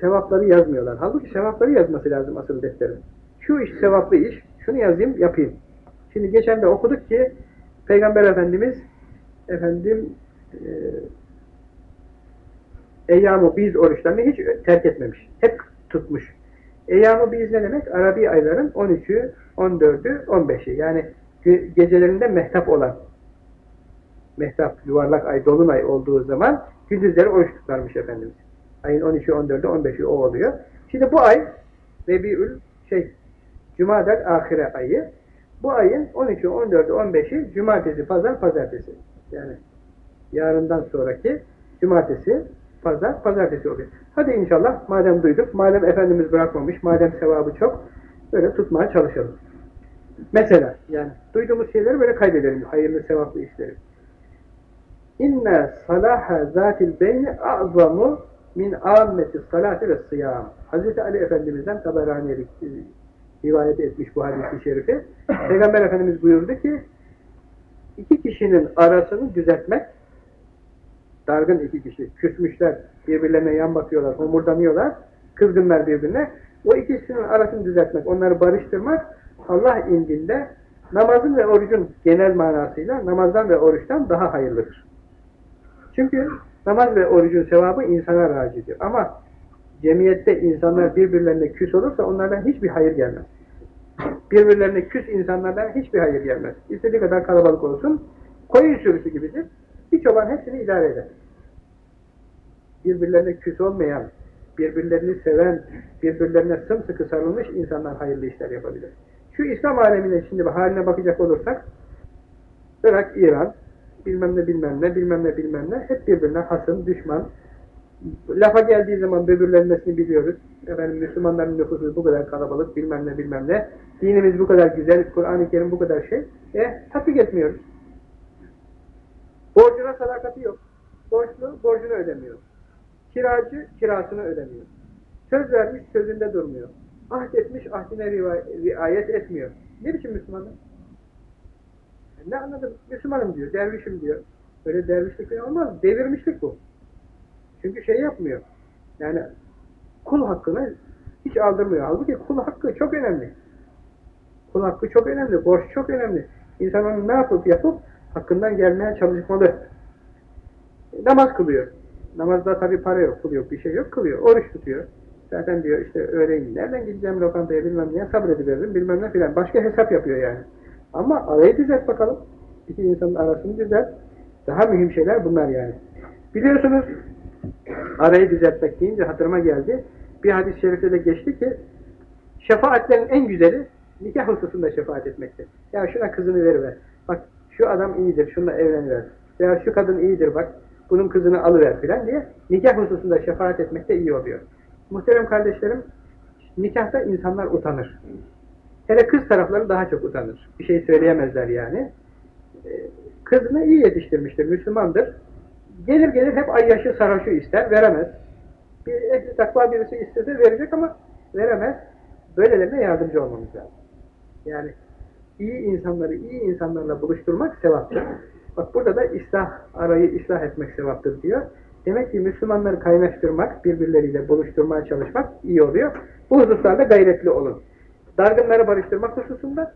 sevapları yazmıyorlar. Halbuki sevapları yazması lazım asıl defterin. Şu iş sevaplı iş, şunu yazayım, yapayım. Şimdi geçen de okuduk ki Peygamber Efendimiz efendim e, Eyyam-ı Biz oruçlarını hiç terk etmemiş. Hep tutmuş. Eyyam-ı Biz ne demek? Arabi ayların 13'ü, 14'ü, 15'i. Yani gecelerinde mehtap olan mehtap, yuvarlak ay, dolunay olduğu zaman gündüzleri oruç tutarmış Efendimiz. Ayın 13'ü, 14'ü, 15'i o oluyor. Şimdi bu ay Rebiül şey Cuma'del ahire ayı. Bu ayın 13'ü, 14'ü, 15'i cumartesi, pazar, pazartesi. Yani yarından sonraki cumartesi, pazar, pazartesi oluyor. Hadi inşallah madem duyduk, madem Efendimiz bırakmamış, madem sevabı çok, böyle tutmaya çalışalım. Mesela yani duyduğumuz şeyleri böyle kaydedelim, hayırlı sevaplı işleri. İnne salaha zatil beyni a'zamu min ammeti salati ve sıyam. Hz. Ali Efendimiz'den Taberaniye rivayet etmiş bu hadisi şerifi. Peygamber Efendimiz buyurdu ki iki kişinin arasını düzeltmek dargın iki kişi, küsmüşler, birbirlerine yan bakıyorlar, homurdanıyorlar, kızgınlar birbirine. O ikisinin arasını düzeltmek, onları barıştırmak Allah indinde namazın ve orucun genel manasıyla namazdan ve oruçtan daha hayırlıdır. Çünkü namaz ve orucun sevabı insana raci ediyor. Ama cemiyette insanlar birbirlerine küs olursa onlardan hiçbir hayır gelmez. Birbirlerine küs insanlardan hiçbir hayır gelmez. İstediği kadar kalabalık olsun, koyun sürüsü gibidir. Bir çoban hepsini idare eder. Birbirlerine küs olmayan, birbirlerini seven, birbirlerine sımsıkı sarılmış insanlar hayırlı işler yapabilir. Şu İslam alemine şimdi haline bakacak olursak, Irak, İran, bilmem ne bilmem ne, bilmem ne bilmem ne, hep birbirine hasım, düşman. Lafa geldiği zaman böbürlenmesini biliyoruz. Efendim Müslümanların nüfusu bu kadar kalabalık, bilmem ne bilmem ne. Dinimiz bu kadar güzel, Kur'an-ı Kerim bu kadar şey. E, tatbik etmiyoruz. Borcuna sadakati yok. Borçlu, borcunu ödemiyor. Kiracı, kirasını ödemiyor. Söz vermiş, sözünde durmuyor. Ahd etmiş, ahdine riayet etmiyor. Ne biçim Müslümanlar? Ne anladım? Müslümanım diyor, dervişim diyor. Öyle dervişlik olmaz, devirmişlik bu. Çünkü şey yapmıyor. Yani kul hakkını hiç aldırmıyor. Halbuki kul hakkı çok önemli. Kul hakkı çok önemli, borç çok önemli. İnsan onu ne yapıp yapıp hakkından gelmeye çalışmalı. Namaz kılıyor. Namazda tabi para yok, kıl yok, bir şey yok, kılıyor. Oruç tutuyor. Zaten diyor işte öğleyin nereden gideceğim lokantaya bilmem neye sabrediveririm bilmem ne filan. Başka hesap yapıyor yani. Ama arayı düzelt bakalım. İki insanın arasını düzelt. Daha mühim şeyler bunlar yani. Biliyorsunuz arayı düzeltmek deyince hatırıma geldi. Bir hadis-i şerifte de geçti ki şefaatlerin en güzeli nikah hususunda şefaat etmektir. Ya şuna kızını veriver. Bak şu adam iyidir, şununla evleniver. Veya şu kadın iyidir bak, bunun kızını alıver filan diye nikah hususunda şefaat etmek de iyi oluyor. Muhterem kardeşlerim, nikahta insanlar utanır. Hele kız tarafları daha çok utanır. Bir şey söyleyemezler yani. Ee, kızını iyi yetiştirmiştir, Müslümandır. Gelir gelir hep ayyaşı sarhoşu ister, veremez. Bir ehli takva birisi istese verecek ama veremez. Böylelerine yardımcı olmamız lazım. Yani iyi insanları iyi insanlarla buluşturmak sevaptır. Bak burada da islah, arayı ıslah etmek sevaptır diyor. Demek ki Müslümanları kaynaştırmak, birbirleriyle buluşturmaya çalışmak iyi oluyor. Bu hususlarda gayretli olun. Dargınları barıştırmak hususunda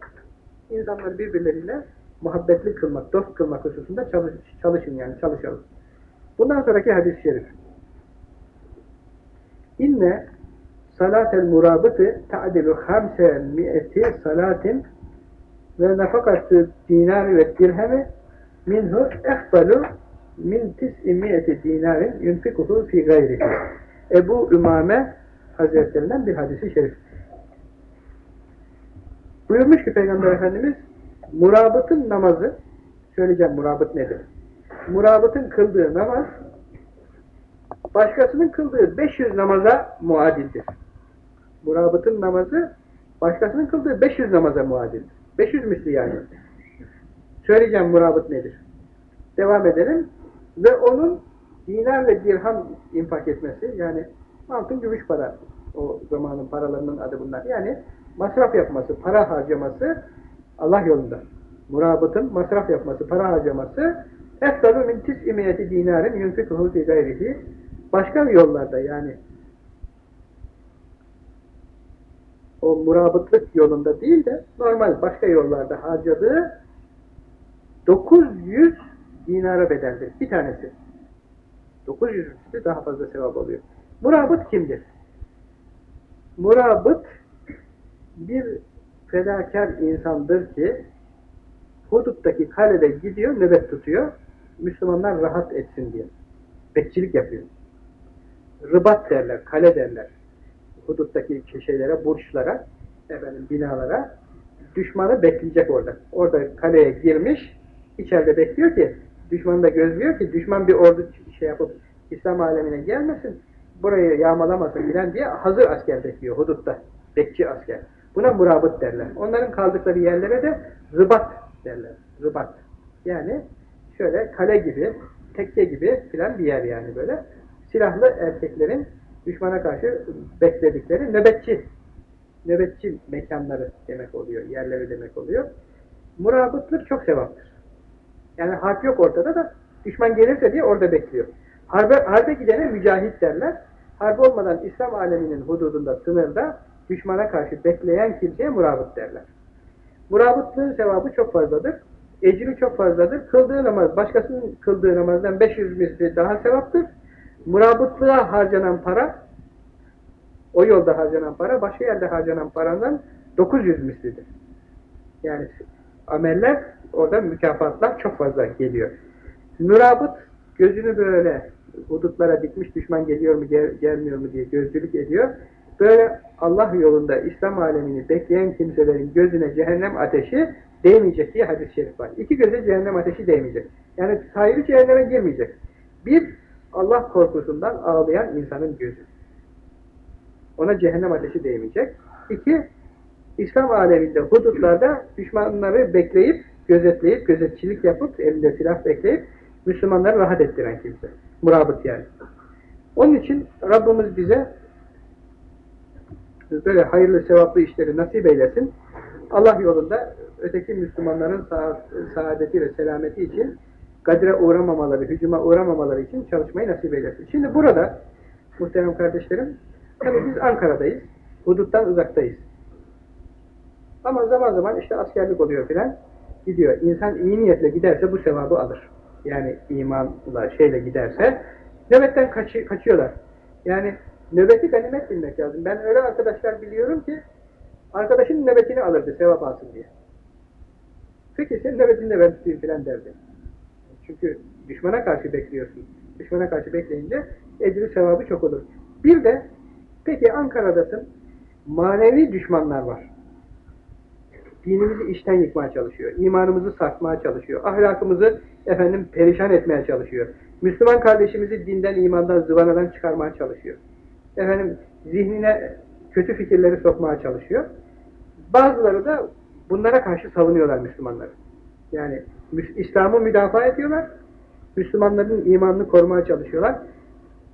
insanları birbirleriyle muhabbetli kılmak, dost kılmak hususunda çalış, çalışın yani çalışalım. Bundan sonraki hadis-i şerif. İnne salatel murabıtı ta'dilu hamse mi'eti salatin ve nefakatı dinari ve dirhemi minhu efdalu min tis'i mi'eti dinarin yunfikuhu fi gayrihi. Ebu Ümame Hazretlerinden bir hadisi şerif. Buyurmuş ki Peygamber Efendimiz murabıtın namazı söyleyeceğim murabıt nedir? Murabıtın kıldığı namaz başkasının kıldığı 500 namaza muadildir. Murabıtın namazı başkasının kıldığı 500 namaza muadildir. 500 misli yani. Söyleyeceğim murabıt nedir? Devam edelim. Ve onun dinar ve dirham infak etmesi yani altın gümüş para o zamanın paralarının adı bunlar. Yani masraf yapması, para harcaması Allah yolunda. Murabıtın masraf yapması, para harcaması eftalu min tis'imiyeti dinarin yunfikuhu fi gayrihi başka yollarda yani o murabıtlık yolunda değil de normal başka yollarda harcadığı 900 dinara bedeldir. Bir tanesi. 900 üstü daha fazla sevap oluyor. Murabıt kimdir? Murabıt bir fedakar insandır ki huduttaki kalede gidiyor, nöbet tutuyor. Müslümanlar rahat etsin diye. Bekçilik yapıyor. Rıbat derler, kale derler. Huduttaki şeylere, burçlara, efendim, binalara düşmanı bekleyecek orada. Orada kaleye girmiş, içeride bekliyor ki, düşmanı da gözlüyor ki, düşman bir ordu şey yapıp İslam alemine gelmesin, burayı yağmalamasın filan diye hazır asker bekliyor hudutta. Bekçi asker. Buna murabıt derler. Onların kaldıkları yerlere de rıbat derler. Rıbat. Yani şöyle kale gibi, tekke gibi filan bir yer yani böyle. Silahlı erkeklerin düşmana karşı bekledikleri nöbetçi nöbetçi mekanları demek oluyor, yerleri demek oluyor. Murabıtlık çok sevaptır. Yani harp yok ortada da düşman gelirse diye orada bekliyor. Harbe, harbe gidene mücahit derler. Harp olmadan İslam aleminin hududunda, sınırda düşmana karşı bekleyen kimseye murabıt derler. Murabıtlığın sevabı çok fazladır. Ecri çok fazladır. Kıldığı namaz, başkasının kıldığı namazdan 500 misli daha sevaptır. Murabıtlığa harcanan para, o yolda harcanan para, başka yerde harcanan paranın 900 mislidir. Yani ameller, orada mükafatlar çok fazla geliyor. Murabıt, gözünü böyle hudutlara dikmiş, düşman geliyor mu, gel, gelmiyor mu diye gözcülük ediyor. Böyle Allah yolunda İslam alemini bekleyen kimselerin gözüne cehennem ateşi değmeyecek diye hadis-i şerif var. İki göze cehennem ateşi değmeyecek. Yani sahibi cehenneme girmeyecek. Bir, Allah korkusundan ağlayan insanın gözü. Ona cehennem ateşi değmeyecek. İki, İslam aleminde, hudutlarda düşmanları bekleyip, gözetleyip, gözetçilik yapıp, elinde silah bekleyip, Müslümanları rahat ettiren kimse. Murabıt yani. Onun için Rabbimiz bize böyle hayırlı, sevaplı işleri nasip eylesin. Allah yolunda öteki Müslümanların sa saadeti ve selameti için kadre uğramamaları, hücuma uğramamaları için çalışmayı nasip eylesin. Şimdi burada muhterem kardeşlerim, tabii biz Ankara'dayız, huduttan uzaktayız. Ama zaman zaman işte askerlik oluyor filan, gidiyor. İnsan iyi niyetle giderse bu sevabı alır. Yani imanla, şeyle giderse, nöbetten kaçı, kaçıyorlar. Yani nöbeti ganimet bilmek lazım. Ben öyle arkadaşlar biliyorum ki, arkadaşın nöbetini alırdı sevap alsın diye. Peki sen nöbetini de ben tutayım filan derdi. Çünkü düşmana karşı bekliyorsun. Düşmana karşı bekleyince ecri sevabı çok olur. Bir de peki Ankara'dasın manevi düşmanlar var. Dinimizi işten yıkmaya çalışıyor. imanımızı sarkmaya çalışıyor. Ahlakımızı efendim perişan etmeye çalışıyor. Müslüman kardeşimizi dinden, imandan, zıvanadan çıkarmaya çalışıyor. Efendim zihnine kötü fikirleri sokmaya çalışıyor. Bazıları da bunlara karşı savunuyorlar Müslümanları. Yani İslam'ı müdafaa ediyorlar. Müslümanların imanını korumaya çalışıyorlar.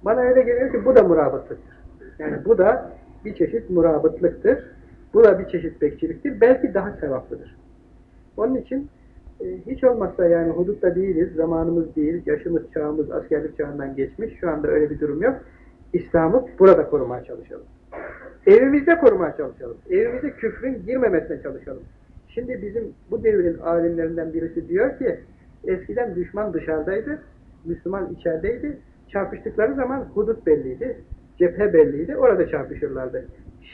Bana öyle geliyor ki bu da murabıtlıktır. Yani bu da bir çeşit murabıtlıktır. Bu da bir çeşit bekçiliktir. Belki daha sevaplıdır. Onun için e, hiç olmazsa yani hudutta değiliz, zamanımız değil, yaşımız, çağımız askerlik çağından geçmiş. Şu anda öyle bir durum yok. İslam'ı burada korumaya çalışalım. Evimizde korumaya çalışalım. Evimize küfrün girmemesine çalışalım. Şimdi bizim bu devrin alimlerinden birisi diyor ki eskiden düşman dışarıdaydı, Müslüman içerideydi. Çarpıştıkları zaman hudut belliydi, cephe belliydi, orada çarpışırlardı.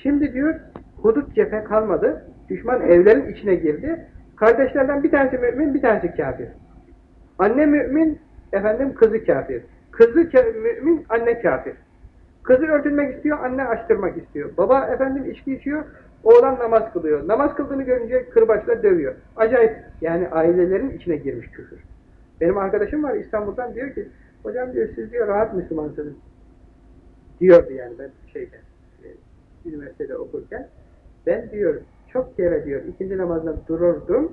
Şimdi diyor hudut cephe kalmadı, düşman evlerin içine girdi. Kardeşlerden bir tanesi mümin, bir tanesi kafir. Anne mümin, efendim kızı kafir. Kızı mümin, anne kafir. Kızı örtülmek istiyor, anne açtırmak istiyor. Baba efendim içki içiyor, oğlan namaz kılıyor. Namaz kıldığını görünce kırbaçla dövüyor. Acayip. Yani ailelerin içine girmiş küfür. Benim arkadaşım var İstanbul'dan diyor ki, hocam diyor siz diyor rahat Müslümansınız. Diyordu yani ben şeyde, e, üniversitede okurken. Ben diyor çok kere diyor ikinci namazdan dururdum.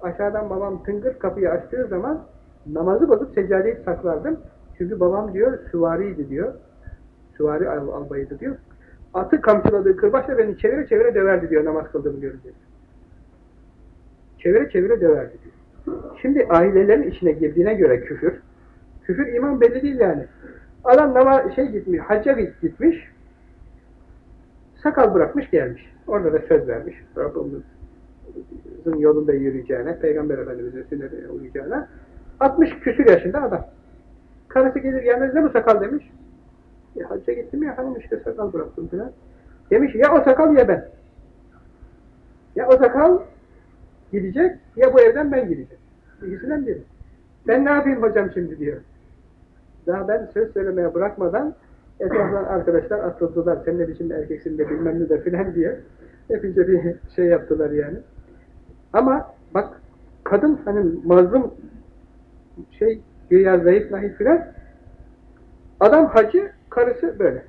Aşağıdan babam tıngır kapıyı açtığı zaman namazı bozup seccadeyi saklardım. Çünkü babam diyor süvariydi diyor. Süvari al albayıydı diyor. Atı kamçıladığı kırbaçla beni çevire çevire döverdi diyor namaz kıldığımı görünce. Çevire çevire döverdi diyor. Şimdi ailelerin içine girdiğine göre küfür, küfür iman belli değil yani. Adam nama şey gitmiş, hacca gitmiş, sakal bırakmış gelmiş. Orada da söz vermiş. Rabbimizin yolunda yürüyeceğine, Peygamber Efendimiz'in sünnetine uyacağına. 60 küsür yaşında adam. Karısı gelir gelmez ne bu sakal demiş. E, hacca gittim ya hanım işte sakal bıraktım falan. Demiş ya o sakal ya ben. Ya o sakal gidecek ya bu evden ben gideceğim. İkisinden biri. Ben ne yapayım hocam şimdi diyor. Daha ben söz söylemeye bırakmadan etraftan arkadaşlar atıldılar. Sen ne biçim erkeksin de bilmem ne de filan diye. Hepince bir şey yaptılar yani. Ama bak kadın hani mazlum şey güya zayıf nahit filan adam hacı karısı böyle.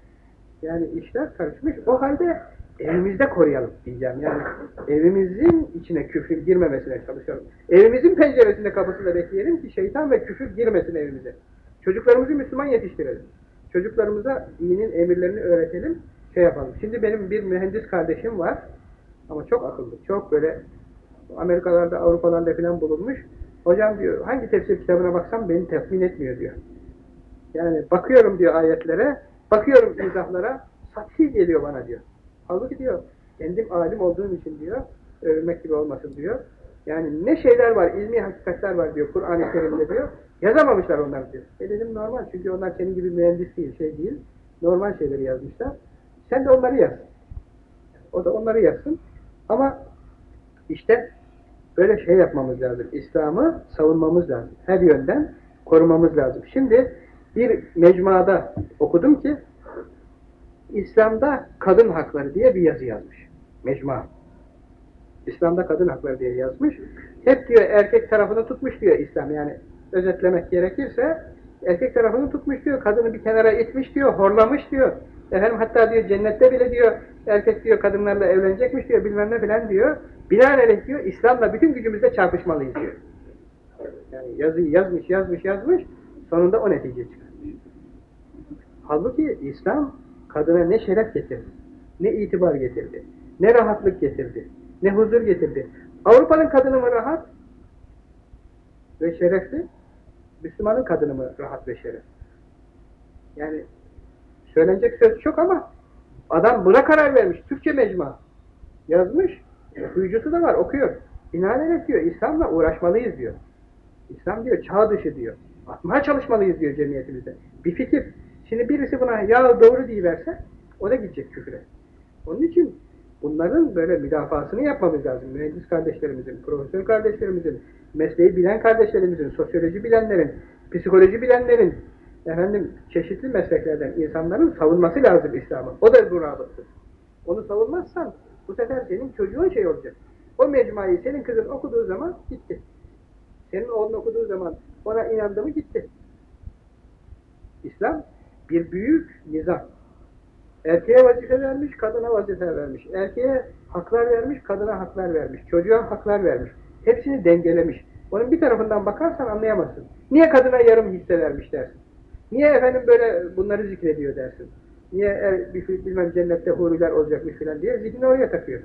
Yani işler karışmış. O halde evimizde koruyalım diyeceğim. Yani evimizin içine küfür girmemesine çalışalım. Evimizin penceresinde kapısında bekleyelim ki şeytan ve küfür girmesin evimize. Çocuklarımızı Müslüman yetiştirelim. Çocuklarımıza dinin emirlerini öğretelim, şey yapalım. Şimdi benim bir mühendis kardeşim var ama çok akıllı, çok böyle Amerikalarda, Avrupalarda falan bulunmuş. Hocam diyor, hangi tefsir kitabına baksam beni tatmin etmiyor diyor. Yani bakıyorum diyor ayetlere, bakıyorum izahlara, sathi geliyor bana diyor. Halbuki diyor, kendim alim olduğum için diyor, övülmek gibi olmasın diyor. Yani ne şeyler var, ilmi hakikatler var diyor Kur'an-ı Kerim'de diyor. Yazamamışlar onlar diyor. E dedim normal çünkü onlar senin gibi mühendis değil, şey değil. Normal şeyleri yazmışlar. Sen de onları yaz. O da onları yazsın. Ama işte böyle şey yapmamız lazım. İslam'ı savunmamız lazım. Her yönden korumamız lazım. Şimdi bir mecmuada okudum ki İslam'da kadın hakları diye bir yazı yazmış. Mecmua. İslam'da kadın hakları diye yazmış. Hep diyor erkek tarafını tutmuş diyor İslam. Yani özetlemek gerekirse erkek tarafını tutmuş diyor. Kadını bir kenara itmiş diyor. Horlamış diyor. Efendim hatta diyor cennette bile diyor erkek diyor kadınlarla evlenecekmiş diyor bilmem ne filan diyor. Binaenaleyh diyor İslam'la bütün gücümüzle çarpışmalıyız diyor. Yani yazıyı yazmış yazmış yazmış sonunda o netice çıkarmış. Halbuki İslam kadına ne şeref getirdi, ne itibar getirdi, ne rahatlık getirdi, ne huzur getirdi. Avrupa'nın kadını mı rahat ve şerefli? Müslümanın kadını mı rahat ve şeref? Yani söylenecek söz çok ama adam buna karar vermiş. Türkçe mecmua. Yazmış. Okuyucusu da var okuyor. Binaenaleyh diyor İslam'la uğraşmalıyız diyor. İslam diyor çağ dışı diyor. Atmaya çalışmalıyız diyor cemiyetimize. Bir fikir. Şimdi birisi buna ya doğru diyiverse o da gidecek küfre. Onun için bunların böyle müdafasını yapmamız lazım. Mühendis kardeşlerimizin, profesör kardeşlerimizin, mesleği bilen kardeşlerimizin, sosyoloji bilenlerin, psikoloji bilenlerin, efendim çeşitli mesleklerden insanların savunması lazım İslam'ı. O da murabıttır. Onu savunmazsan bu sefer senin çocuğun şey olacak. O mecmuayı senin kızın okuduğu zaman gitti. Senin oğlun okuduğu zaman ona inandı mı gitti. İslam bir büyük nizam. Erkeğe vazife vermiş, kadına vazife vermiş. Erkeğe haklar vermiş, kadına haklar vermiş. Çocuğa haklar vermiş. Hepsini dengelemiş. Onun bir tarafından bakarsan anlayamazsın. Niye kadına yarım hisse vermiş dersin? Niye efendim böyle bunları zikrediyor dersin? Niye er, bilmem cennette huriler olacakmış filan diye zihnini oraya takıyor.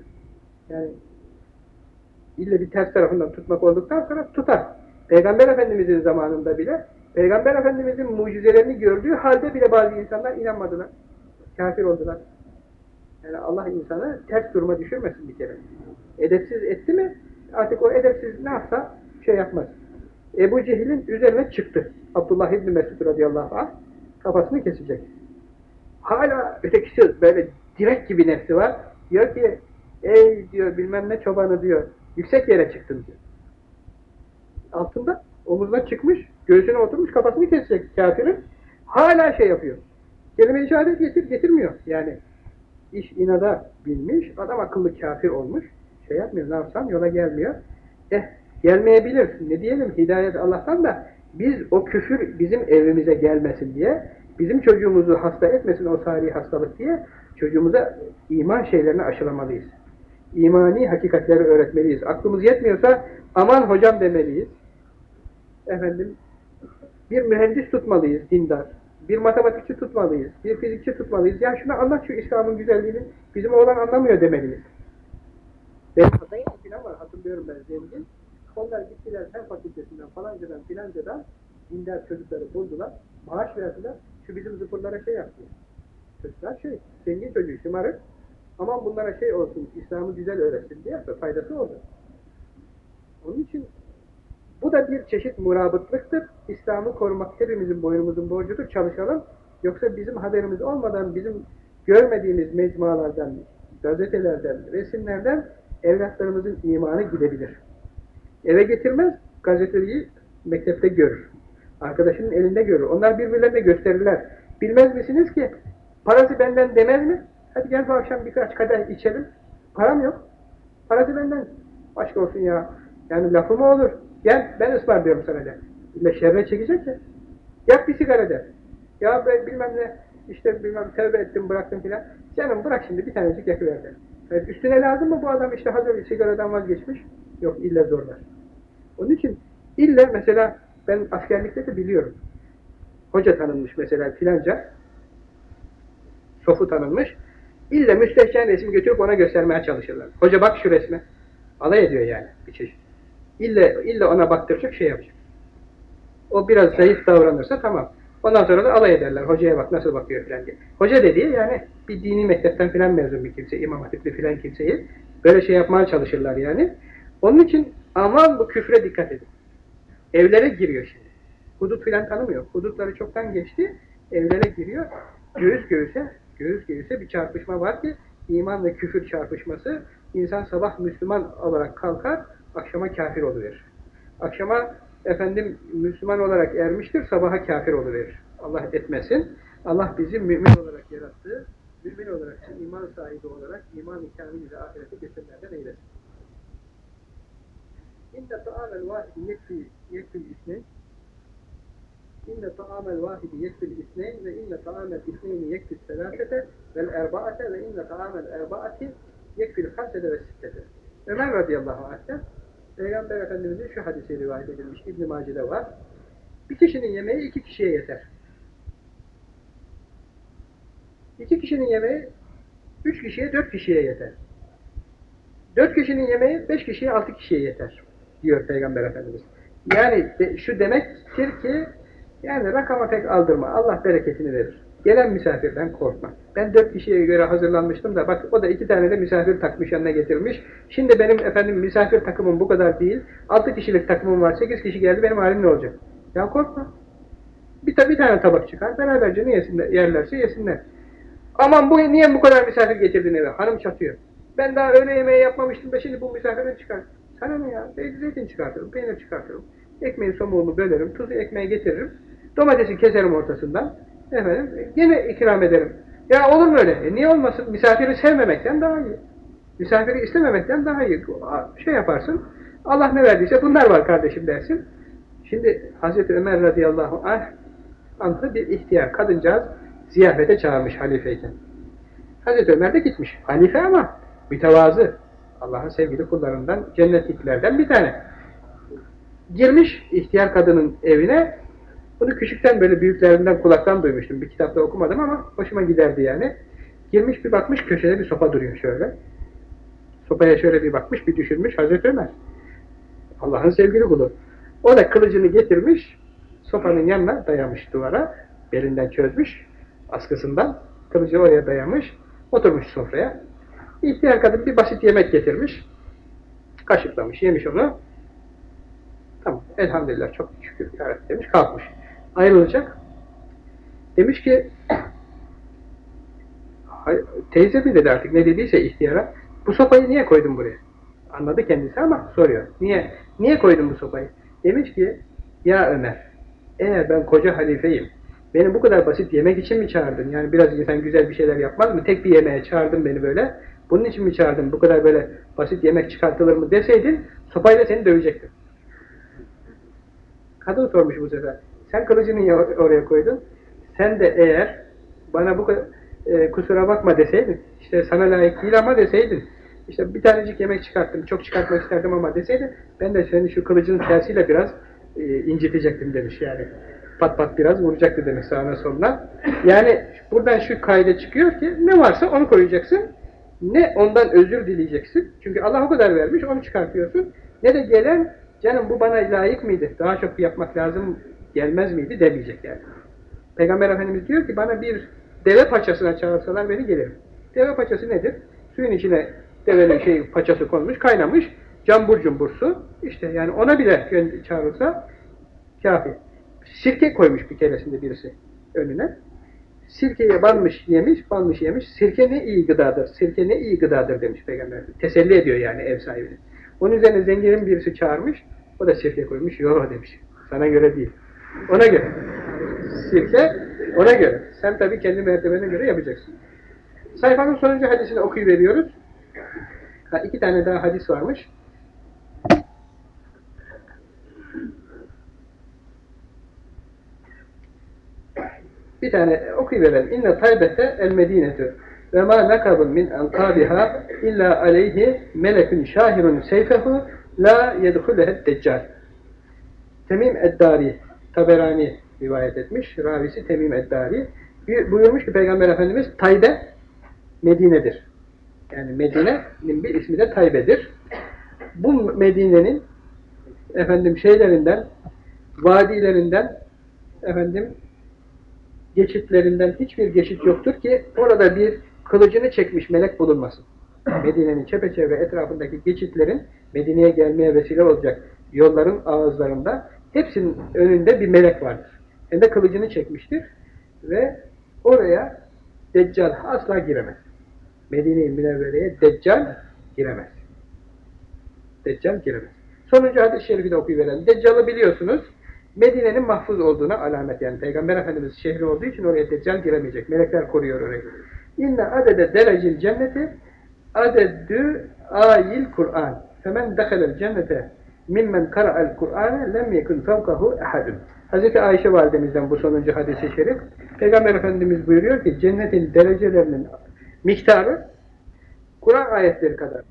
Yani ille bir ters tarafından tutmak olduktan sonra tutar. Peygamber Efendimizin zamanında bile Peygamber Efendimizin mucizelerini gördüğü halde bile bazı insanlar inanmadılar. Kafir oldular. Yani Allah insanı ters duruma düşürmesin bir kere. Edepsiz etti mi artık o edepsiz ne yapsa şey yapmaz. Ebu Cehil'in üzerine çıktı. Abdullah İbni Mesud radıyallahu anh kafasını kesecek. Hala ötekisi böyle direk gibi nefsi var. Diyor ki ey diyor bilmem ne çobanı diyor yüksek yere çıktın diyor. Altında omuzuna çıkmış, göğsüne oturmuş kafasını kesecek kafirin. Hala şey yapıyor. Kelime-i şehadet getir, getirmiyor. Yani iş inada bilmiş, adam akıllı kafir olmuş. Şey yapmıyor, ne yapsam yola gelmiyor. Eh, gelmeyebilir. Ne diyelim, hidayet Allah'tan da biz o küfür bizim evimize gelmesin diye, bizim çocuğumuzu hasta etmesin o tarihi hastalık diye çocuğumuza iman şeylerini aşılamalıyız. İmani hakikatleri öğretmeliyiz. Aklımız yetmiyorsa aman hocam demeliyiz. Efendim, bir mühendis tutmalıyız, dindar. Bir matematikçi tutmalıyız, bir fizikçi tutmalıyız. Ya şunu anlat şu İslam'ın güzelliğini, bizim oğlan anlamıyor demeliyiz. Benim Hatay'ın filan var, hatırlıyorum ben zengin. Onlar gittiler fen fakültesinden falancadan filancadan dindar çocukları buldular, maaş verdiler. Şu bizim zıpırlara şey yapıyor. Çocuklar şey, zengin çocuğu şımarık. Aman bunlara şey olsun, İslam'ı güzel öğretsin diye faydası oldu. Onun için bu da bir çeşit murabıtlıktır. İslam'ı korumak hepimizin boynumuzun borcudur. Çalışalım. Yoksa bizim haberimiz olmadan bizim görmediğimiz mecmualardan, gazetelerden, resimlerden evlatlarımızın imanı gidebilir. Eve getirmez, gazeteyi mektepte görür. Arkadaşının elinde görür. Onlar birbirlerine gösterirler. Bilmez misiniz ki parası benden demez mi? Hadi gel bu akşam birkaç kadeh içelim. Param yok. Parası benden. Başka olsun ya. Yani lafı mı olur? Gel ben ısmarlıyorum sana de. İlle şerre çekecek ya. Yak bir sigara de. Ya ben bilmem ne işte bilmem tevbe ettim bıraktım filan. Canım bırak şimdi bir tanecik yakıver de. Evet, üstüne lazım mı bu adam işte hazır sigaradan vazgeçmiş? Yok illa zorlar. Onun için illa mesela ben askerlikte de biliyorum. Hoca tanınmış mesela filanca. Sofu tanınmış. İlla müstehcen resim götürüp ona göstermeye çalışırlar. Hoca bak şu resme. Alay ediyor yani bir çeşit. İlla, illa ona baktıracak şey yapacak. O biraz zayıf davranırsa tamam. Ondan sonra da alay ederler. Hocaya bak nasıl bakıyor filan diye. Hoca dediği yani bir dini mektepten filan mezun bir kimse, imam hatipli filan kimseyi böyle şey yapmaya çalışırlar yani. Onun için aman bu küfre dikkat edin. Evlere giriyor şimdi. Hudut filan tanımıyor. Hudutları çoktan geçti. Evlere giriyor. Göğüs göğüse, göğüs göğüse bir çarpışma var ki iman ve küfür çarpışması insan sabah Müslüman olarak kalkar, akşama kafir oluverir. Akşama efendim Müslüman olarak ermiştir, sabaha kafir oluverir. Allah etmesin. Allah bizi mümin olarak yarattı. Mümin olarak, iman sahibi olarak, iman-ı kamiliyle ahirete geçenlerden eylesin. İnne ta'amel vahidi yekfi, yekfil isneyn İnne ta'amel vahidi yekfil isneyn ve inne ta'amel isneyni yekfil selâsete vel erbaate ve inne ta'amel erbaati yekfil hamsede ve sittete. Ömer radıyallahu anh'ten Peygamber Efendimiz'in şu hadisi rivayet edilmiş. İbn-i Maci'de var. Bir kişinin yemeği iki kişiye yeter. İki kişinin yemeği üç kişiye, dört kişiye yeter. Dört kişinin yemeği beş kişiye, altı kişiye yeter. Diyor Peygamber Efendimiz. Yani şu demektir ki yani rakama pek aldırma. Allah bereketini verir. Gelen misafirden korkma. Ben dört kişiye göre hazırlanmıştım da bak o da iki tane de misafir takmış yanına getirmiş. Şimdi benim efendim misafir takımım bu kadar değil. Altı kişilik takımım var. Sekiz kişi geldi benim halim ne olacak? Ya korkma. Bir, bir tane tabak çıkar. Beraberce ne yesinler, yerlerse yesinler. Aman bu niye bu kadar misafir getirdin eve? Hanım çatıyor. Ben daha öğle yemeği yapmamıştım da şimdi bu misafire çıkar. Sana ne ya? Zeytin çıkartırım, peynir çıkartırım. Ekmeğin somuğunu bölerim, tuzu ekmeği getiririm. Domatesi keserim ortasından. Efendim, gene ikram ederim. Ya olur mu öyle? E niye olmasın? Misafiri sevmemekten daha iyi. Misafiri istememekten daha iyi. Şey yaparsın, Allah ne verdiyse bunlar var kardeşim dersin. Şimdi Hazreti Ömer radıyallahu anh antı bir ihtiyar kadıncağız ziyafete çağırmış halifeyken. Hazreti Ömer de gitmiş. Halife ama mütevazı. Allah'ın sevgili kullarından, cennetliklerden bir tane. Girmiş ihtiyar kadının evine. Bunu küçükten böyle büyüklerinden kulaktan duymuştum. Bir kitapta okumadım ama hoşuma giderdi yani. Girmiş bir bakmış köşede bir sopa duruyor şöyle. Sopaya şöyle bir bakmış, bir düşürmüş Hazreti Ömer. Allah'ın sevgili kulu. O da kılıcını getirmiş, sopanın yanına dayamış duvara, belinden çözmüş, askısından, kılıcı oraya dayamış, oturmuş sofraya. İhtiyar kadın bir basit yemek getirmiş, kaşıklamış, yemiş onu. Tamam, elhamdülillah çok şükür yarabbim demiş, kalkmış. Ayrılacak. Demiş ki, teyze mi dedi artık, ne dediyse ihtiyara, bu sopayı niye koydun buraya? Anladı kendisi ama soruyor. Niye? Niye koydun bu sopayı? Demiş ki, ya Ömer, eğer ben koca halifeyim, beni bu kadar basit yemek için mi çağırdın? Yani biraz insan güzel bir şeyler yapmaz mı? Tek bir yemeğe çağırdın beni böyle. Bunun için mi çağırdın? Bu kadar böyle basit yemek çıkartılır mı deseydin, sopayla seni dövecektim. Kadın sormuş bu sefer. Sen kılıcını niye oraya koydun? Sen de eğer bana bu e, kusura bakma deseydin, işte sana layık değil ama deseydin, işte bir tanecik yemek çıkarttım, çok çıkartmak isterdim ama deseydin, ben de seni şu kılıcın tersiyle biraz e, incitecektim demiş yani. Pat pat biraz vuracaktı demiş sağına soluna. Yani buradan şu kayda çıkıyor ki ne varsa onu koyacaksın, ne ondan özür dileyeceksin. Çünkü Allah o kadar vermiş, onu çıkartıyorsun. Ne de gelen, canım bu bana layık mıydı, daha çok yapmak lazım gelmez miydi demeyecek yani. Peygamber Efendimiz diyor ki bana bir deve paçasına çağırsalar beni gelirim. Deve paçası nedir? Suyun içine devenin şey paçası konmuş, kaynamış, cambur cumbur su. İşte yani ona bile çağırırsa kafi. Sirke koymuş bir keresinde birisi önüne. Sirkeye banmış yemiş, banmış yemiş. Sirke ne iyi gıdadır, sirke ne iyi gıdadır demiş Peygamber. Teselli ediyor yani ev sahibini. Onun üzerine zenginin birisi çağırmış, o da sirke koymuş. Yok demiş, sana göre değil. Ona göre. Sirke ona göre. Sen tabii kendi mertebene göre yapacaksın. Sayfanın sonuncu hadisini okuyuveriyoruz. Ha, iki tane daha hadis varmış. Bir tane okuyuverelim. İnne taybete el medinetü ve ma nakabun min ankabiha illa aleyhi melekün şahirun seyfehu la yedhulehet deccal. Temim Eddari, Taberani rivayet etmiş. Ravisi Temim Eddari. Buyurmuş ki Peygamber Efendimiz Taybe Medine'dir. Yani Medine'nin bir ismi de Taybe'dir. Bu Medine'nin efendim şeylerinden, vadilerinden, efendim geçitlerinden hiçbir geçit yoktur ki orada bir kılıcını çekmiş melek bulunmasın. Medine'nin çepeçevre etrafındaki geçitlerin Medine'ye gelmeye vesile olacak yolların ağızlarında hepsinin önünde bir melek vardır. Hem de kılıcını çekmiştir ve oraya Deccal asla giremez. Medine-i Münevvere'ye Deccal giremez. Deccal giremez. Sonuncu hadis-i şerifi de okuyuverelim. Deccal'ı biliyorsunuz. Medine'nin mahfuz olduğuna alamet yani. Peygamber Efendimiz şehri olduğu için oraya Deccal giremeyecek. Melekler koruyor orayı. İnne adede derecil cenneti adeddü ayil Kur'an. Femen dehalel cennete mimmen kara'el Kur'ane lem yekun fevkahu ehadun. Hz. Ayşe validemizden bu sonuncu hadisi şerif. Peygamber Efendimiz buyuruyor ki cennetin derecelerinin miktarı Kur'an ayetleri kadar.